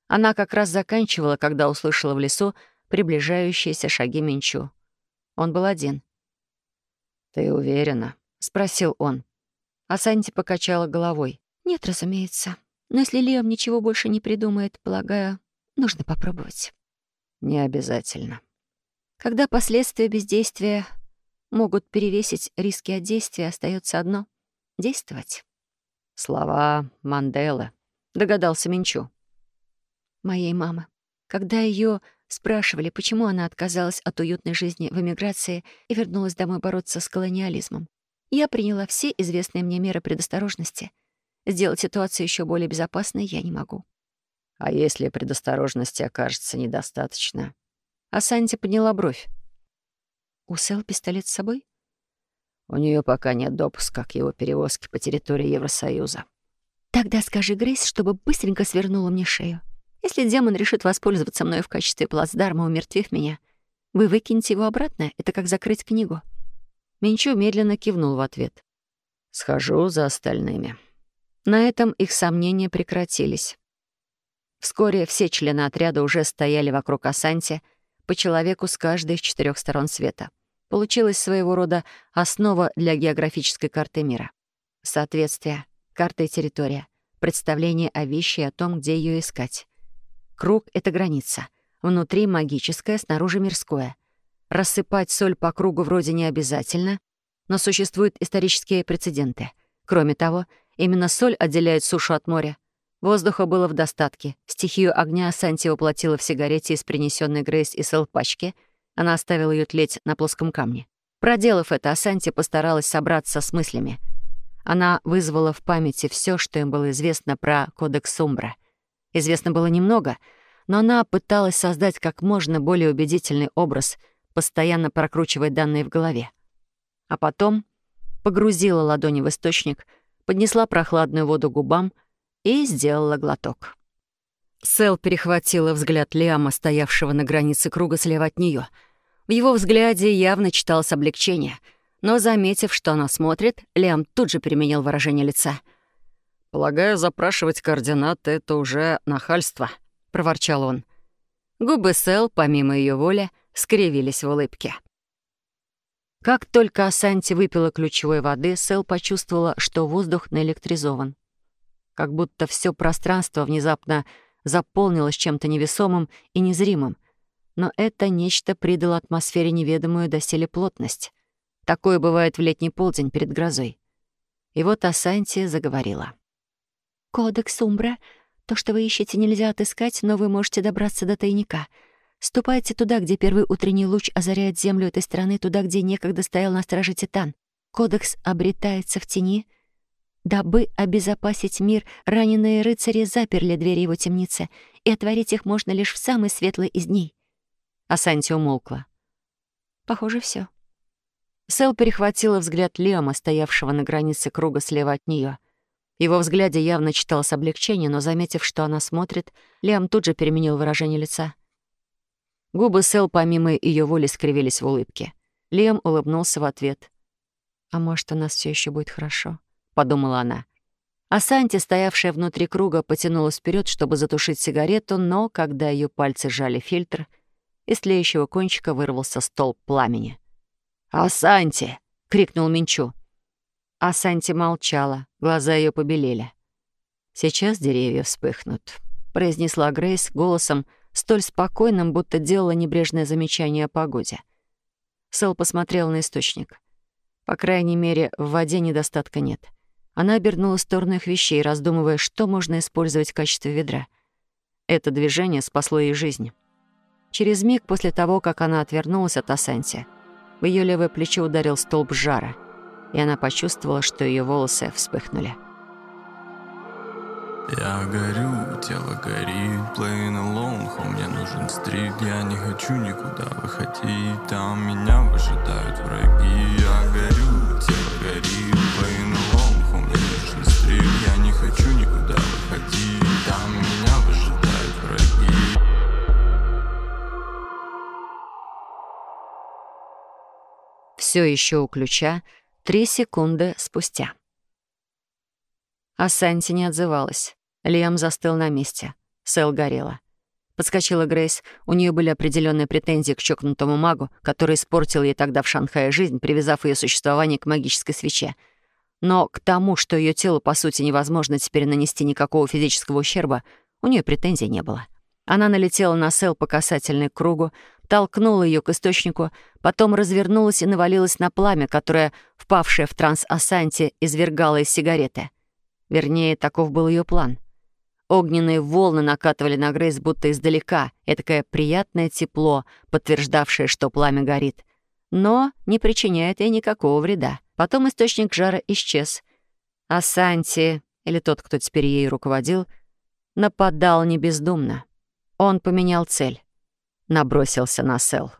Она как раз заканчивала, когда услышала в лесу приближающиеся шаги Минчу. Он был один. «Ты уверена?» — спросил он. А Санти покачала головой. «Нет, разумеется. Но если Леом ничего больше не придумает, полагаю, нужно попробовать». «Не обязательно». Когда последствия бездействия могут перевесить риски от действия, остается одно — действовать. Слова Манделы, догадался Минчу. Моей мамы. Когда ее спрашивали, почему она отказалась от уютной жизни в эмиграции и вернулась домой бороться с колониализмом, я приняла все известные мне меры предосторожности. Сделать ситуацию еще более безопасной я не могу. А если предосторожности окажется недостаточно? А Санти подняла бровь. У Сэл пистолет с собой? У нее пока нет допуска к его перевозке по территории Евросоюза. Тогда скажи Грейс, чтобы быстренько свернула мне шею. Если демон решит воспользоваться мной в качестве плацдарма, умертвив меня, вы выкинете его обратно? Это как закрыть книгу. Минчу медленно кивнул в ответ. «Схожу за остальными». На этом их сомнения прекратились. Вскоре все члены отряда уже стояли вокруг Асанти, по человеку с каждой из четырех сторон света. Получилась своего рода основа для географической карты мира. Соответствие, карта и территория, представление о вещи и о том, где ее искать. Круг — это граница. Внутри магическое, снаружи мирское. Рассыпать соль по кругу вроде не обязательно, но существуют исторические прецеденты. Кроме того, именно соль отделяет сушу от моря. Воздуха было в достатке. Стихию огня Санти воплотила в сигарете из принесенной Грейс и Сэл пачки. Она оставила ее тлеть на плоском камне. Проделав это, Асанти постаралась собраться с мыслями. Она вызвала в памяти все, что им было известно про Кодекс Умбра. Известно было немного, но она пыталась создать как можно более убедительный образ, постоянно прокручивая данные в голове. А потом погрузила ладони в источник, поднесла прохладную воду губам — и сделала глоток. Сэл перехватила взгляд Лиама, стоявшего на границе круга слева от нее. В его взгляде явно читалось облегчение, но, заметив, что она смотрит, Лиам тут же переменил выражение лица. «Полагаю, запрашивать координаты — это уже нахальство», — проворчал он. Губы Сэл, помимо ее воли, скривились в улыбке. Как только Асанти выпила ключевой воды, Сэл почувствовала, что воздух наэлектризован как будто все пространство внезапно заполнилось чем-то невесомым и незримым. Но это нечто придало атмосфере неведомую доселе плотность. Такое бывает в летний полдень перед грозой. И вот Асанти заговорила. «Кодекс Умбра. То, что вы ищете, нельзя отыскать, но вы можете добраться до тайника. Ступайте туда, где первый утренний луч озаряет землю этой страны, туда, где некогда стоял на страже Титан. Кодекс обретается в тени, Дабы обезопасить мир, раненые рыцари заперли двери его темницы, и отворить их можно лишь в самый светлый из дней. Асанти умолкла. Похоже, все. Сэл перехватила взгляд Леома, стоявшего на границе круга слева от нее. В его взгляде явно читалось облегчение, но, заметив, что она смотрит, Леом тут же переменил выражение лица. Губы Сэл помимо ее воли скривились в улыбке. Лем улыбнулся в ответ. «А может, у нас все еще будет хорошо?» подумала она. А Санти, стоявшая внутри круга, потянулась вперед, чтобы затушить сигарету, но, когда ее пальцы сжали фильтр, из тлеющего кончика вырвался столб пламени. «Асанти!» — крикнул Минчу. Асанти молчала, глаза ее побелели. «Сейчас деревья вспыхнут», — произнесла Грейс голосом, столь спокойным, будто делала небрежное замечание о погоде. Сэл посмотрел на источник. По крайней мере, в воде недостатка нет — она обернула в сторону их вещей, раздумывая, что можно использовать в качестве ведра. Это движение спасло ей жизнь. Через миг после того, как она отвернулась от Асанти, в ее левое плечо ударил столб жара, и она почувствовала, что ее волосы вспыхнули. Я горю, тело горит, playing alone, хо, мне нужен стрит Я не хочу никуда выходить, там меня выжидают враги Я горю, тело горит, playing alone я не хочу никуда выходить Там меня выжидают враги Все еще у ключа три секунды спустя. А Санти не отзывалась. Лиам застыл на месте. Сэл горела. Подскочила Грейс. У нее были определенные претензии к чокнутому магу, который испортил ей тогда в Шанхае жизнь, привязав ее существование к магической свече — но к тому, что ее телу, по сути, невозможно теперь нанести никакого физического ущерба, у нее претензий не было. Она налетела на Сэл по касательной кругу, толкнула ее к источнику, потом развернулась и навалилась на пламя, которое, впавшее в транс Асанти, извергало из сигареты. Вернее, таков был ее план. Огненные волны накатывали на Грейс будто издалека, такое приятное тепло, подтверждавшее, что пламя горит. Но не причиняет ей никакого вреда. Потом источник жара исчез. А Санти, или тот, кто теперь ей руководил, нападал не бездумно. Он поменял цель. Набросился на Сел.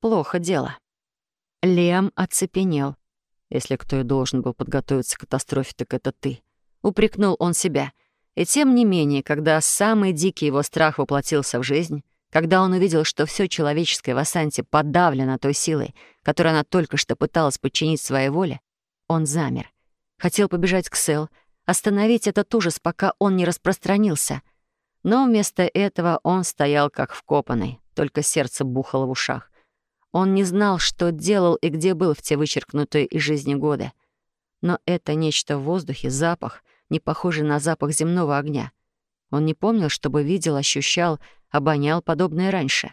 Плохо дело. Лем оцепенел. Если кто и должен был подготовиться к катастрофе, так это ты. Упрекнул он себя. И тем не менее, когда самый дикий его страх воплотился в жизнь, когда он увидел, что все человеческое в Асанте подавлено той силой, которую она только что пыталась подчинить своей воле, он замер. Хотел побежать к Сел, остановить этот ужас, пока он не распространился. Но вместо этого он стоял как вкопанный, только сердце бухало в ушах. Он не знал, что делал и где был в те вычеркнутые из жизни годы. Но это нечто в воздухе, запах, не похожий на запах земного огня. Он не помнил, чтобы видел, ощущал обонял подобное раньше.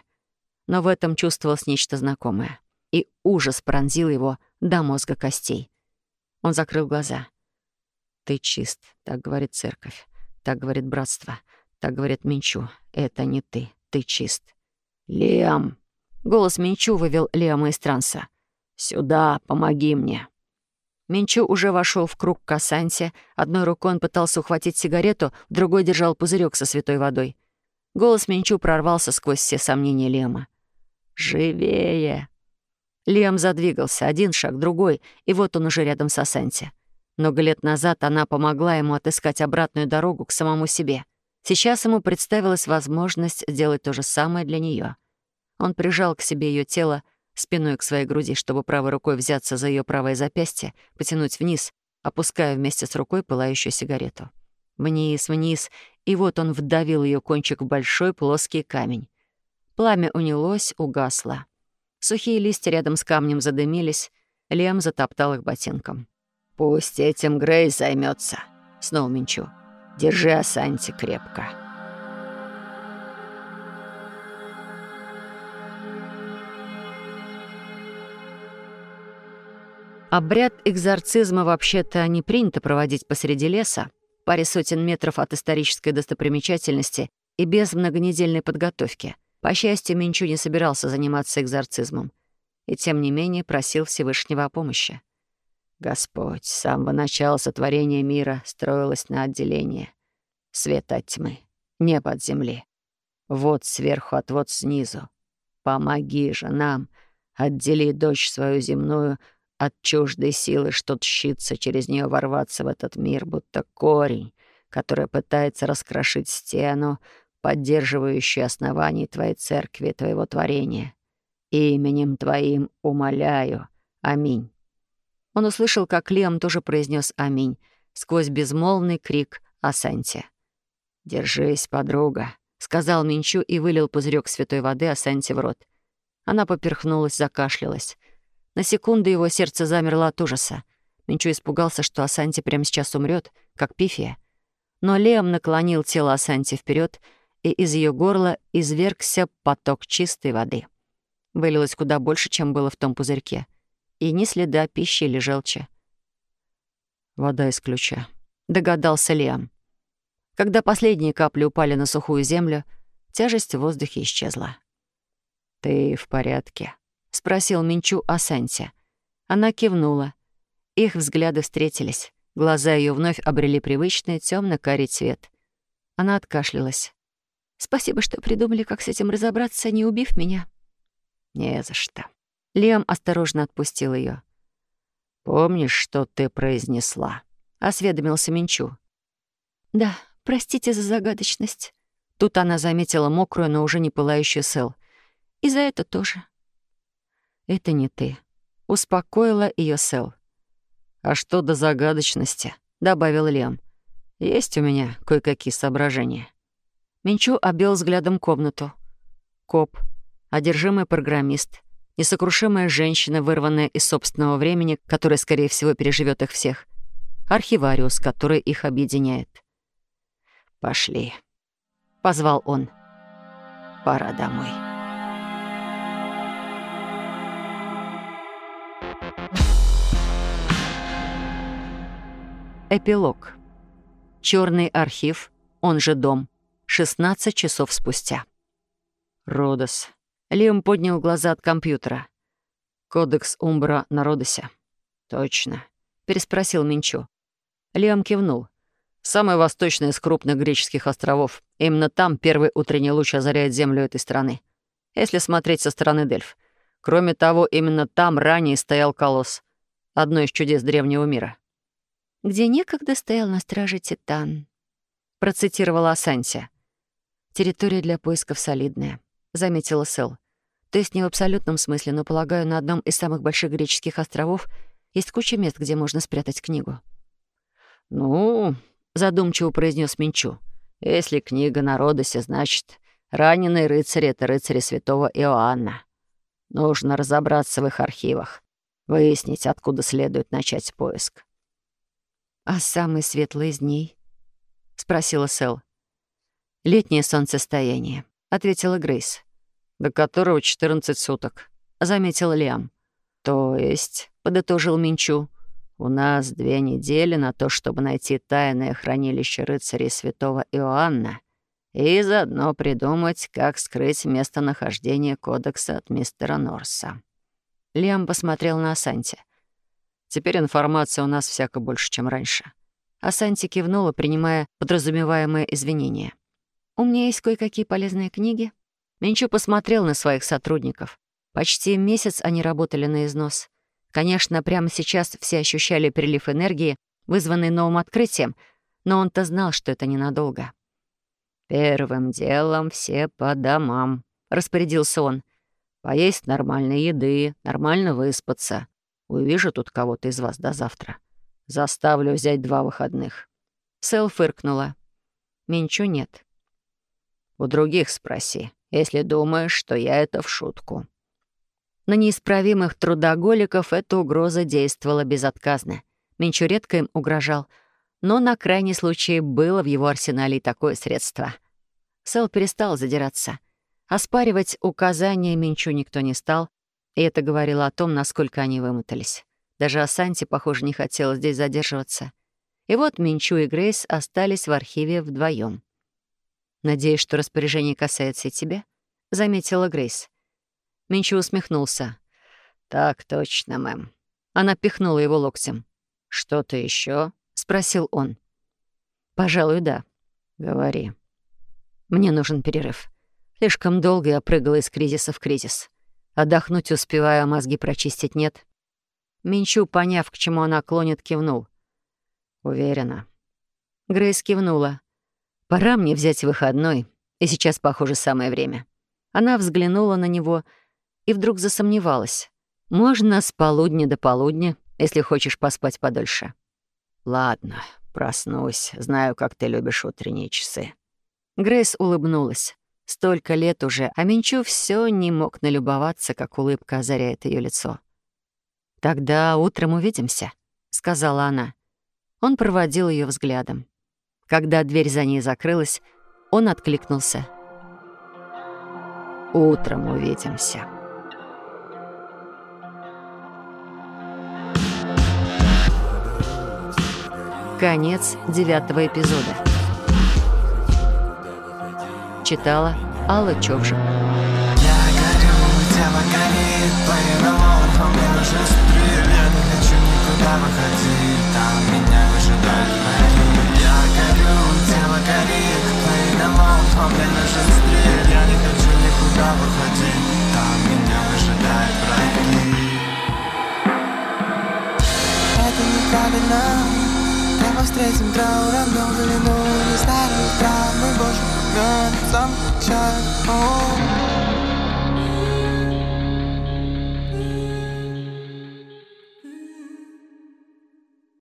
Но в этом чувствовалось нечто знакомое. И ужас пронзил его до мозга костей. Он закрыл глаза. «Ты чист», — так говорит церковь. Так говорит братство. Так говорит Минчу. Это не ты. Ты чист. «Лиам!» Голос Минчу вывел Лиама из транса. «Сюда, помоги мне!» Минчу уже вошел в круг Касанти. Одной рукой он пытался ухватить сигарету, другой держал пузырек со святой водой. Голос Минчу прорвался сквозь все сомнения Лема. «Живее!» Лем задвигался, один шаг, другой, и вот он уже рядом с Асанти. Много лет назад она помогла ему отыскать обратную дорогу к самому себе. Сейчас ему представилась возможность сделать то же самое для нее. Он прижал к себе ее тело спиной к своей груди, чтобы правой рукой взяться за ее правое запястье, потянуть вниз, опуская вместе с рукой пылающую сигарету. Вниз, вниз, и вот он вдавил ее кончик в большой плоский камень. Пламя унялось, угасло. Сухие листья рядом с камнем задымились, Лем затоптал их ботинком. «Пусть этим Грей займется, снова Минчу. «Держи Асанти крепко». Обряд экзорцизма вообще-то не принято проводить посреди леса, паре сотен метров от исторической достопримечательности и без многонедельной подготовки. По счастью, Минчу не собирался заниматься экзорцизмом и, тем не менее, просил Всевышнего о помощи. Господь с самого начала сотворения мира строилось на отделение. Свет от тьмы, небо от земли. Вот сверху, отвод снизу. Помоги же нам, отдели дочь свою земную от чуждой силы, что тщится через нее ворваться в этот мир, будто корень, который пытается раскрошить стену, поддерживающую основание Твоей церкви, Твоего творения. Именем Твоим умоляю. Аминь. Он услышал, как Лиам тоже произнес «Аминь» сквозь безмолвный крик Асанти. «Держись, подруга», — сказал Минчу и вылил пузырек святой воды Асанти в рот. Она поперхнулась, закашлялась. На секунду его сердце замерло от ужаса. Минчу испугался, что Асанти прямо сейчас умрет, как пифия. Но Лем наклонил тело Асанти вперед, и из ее горла извергся поток чистой воды. Вылилось куда больше, чем было в том пузырьке. И ни следа пищи или желчи. «Вода из ключа», — догадался Лиам. Когда последние капли упали на сухую землю, тяжесть в воздухе исчезла. «Ты в порядке?» — спросил Минчу о Сэнсе. Она кивнула. Их взгляды встретились. Глаза ее вновь обрели привычный темно карий цвет. Она откашлялась. «Спасибо, что придумали, как с этим разобраться, не убив меня». «Не за что». Лиам осторожно отпустил ее. «Помнишь, что ты произнесла?» — осведомился Минчу. «Да, простите за загадочность». Тут она заметила мокрую, но уже не пылающую сел. «И за это тоже». «Это не ты», — успокоила ее Сэл. «А что до загадочности?» — добавил Лем. «Есть у меня кое-какие соображения». Минчу обвел взглядом комнату. Коп, одержимый программист, Несокрушимая женщина, вырванная из собственного времени, которая, скорее всего, переживет их всех. Архивариус, который их объединяет. «Пошли», — позвал он. «Пора домой». Эпилог. Черный архив, он же дом. 16 часов спустя. Родос. Лиам поднял глаза от компьютера. Кодекс Умбра на Родосе. Точно. Переспросил Минчо. Лиам кивнул. Самый восточный из крупных греческих островов. Именно там первый утренний луч озаряет землю этой страны. Если смотреть со стороны Дельф. Кроме того, именно там ранее стоял колосс. Одно из чудес древнего мира где некогда стоял на страже Титан. Процитировала Асанси. «Территория для поисков солидная», — заметила Сэл. «То есть не в абсолютном смысле, но, полагаю, на одном из самых больших греческих островов есть куча мест, где можно спрятать книгу». «Ну», — задумчиво произнес Минчу, «если книга на Родосе, значит, раненые рыцари — это рыцари святого Иоанна. Нужно разобраться в их архивах, выяснить, откуда следует начать поиск». «А самый светлый из дней?» — спросила Сэл. «Летнее солнцестояние», — ответила Грейс. «До которого 14 суток», — заметил Лиам. «То есть», — подытожил Минчу, — «у нас две недели на то, чтобы найти тайное хранилище рыцарей святого Иоанна и заодно придумать, как скрыть местонахождение кодекса от мистера Норса». Лиам посмотрел на Асанти — Теперь информации у нас всяко больше, чем раньше». А Санти кивнула, принимая подразумеваемое извинение. «У меня есть кое-какие полезные книги». Менчу посмотрел на своих сотрудников. Почти месяц они работали на износ. Конечно, прямо сейчас все ощущали прилив энергии, вызванный новым открытием, но он-то знал, что это ненадолго. «Первым делом все по домам», — распорядился он. «Поесть нормальной еды, нормально выспаться. Увижу тут кого-то из вас до завтра. Заставлю взять два выходных». Сэл фыркнула. «Менчу нет». «У других спроси, если думаешь, что я это в шутку». На неисправимых трудоголиков эта угроза действовала безотказно. Менчу им угрожал, но на крайний случай было в его арсенале такое средство. Сэл перестал задираться. Оспаривать указания Минчу никто не стал, и это говорило о том, насколько они вымотались. Даже Асанти, похоже, не хотела здесь задерживаться. И вот Минчу и Грейс остались в архиве вдвоем. «Надеюсь, что распоряжение касается и тебя?» — заметила Грейс. Минчу усмехнулся. «Так точно, мэм». Она пихнула его локтем. «Что-то еще? спросил он. «Пожалуй, да. Говори. Мне нужен перерыв. Слишком долго я прыгала из кризиса в кризис. Отдохнуть успеваю, а мозги прочистить нет. Минчу, поняв, к чему она клонит, кивнул. Уверена. Грейс кивнула. Пора мне взять выходной, и сейчас, похоже, самое время. Она взглянула на него и вдруг засомневалась. Можно с полудня до полудня, если хочешь поспать подольше. Ладно, проснусь. Знаю, как ты любишь утренние часы. Грейс улыбнулась. Столько лет уже, а Минчу все не мог налюбоваться, как улыбка озаряет ее лицо. «Тогда утром увидимся», — сказала она. Он проводил ее взглядом. Когда дверь за ней закрылась, он откликнулся. «Утром увидимся». Конец девятого эпизода читала Алла Човжик. Я горю, тело горит, мне нужен стрель Я не хочу никуда выходить, там меня выжидают враги Это неправильно Давай встретим трауром, но длину не старых травм, мы больше концом чая.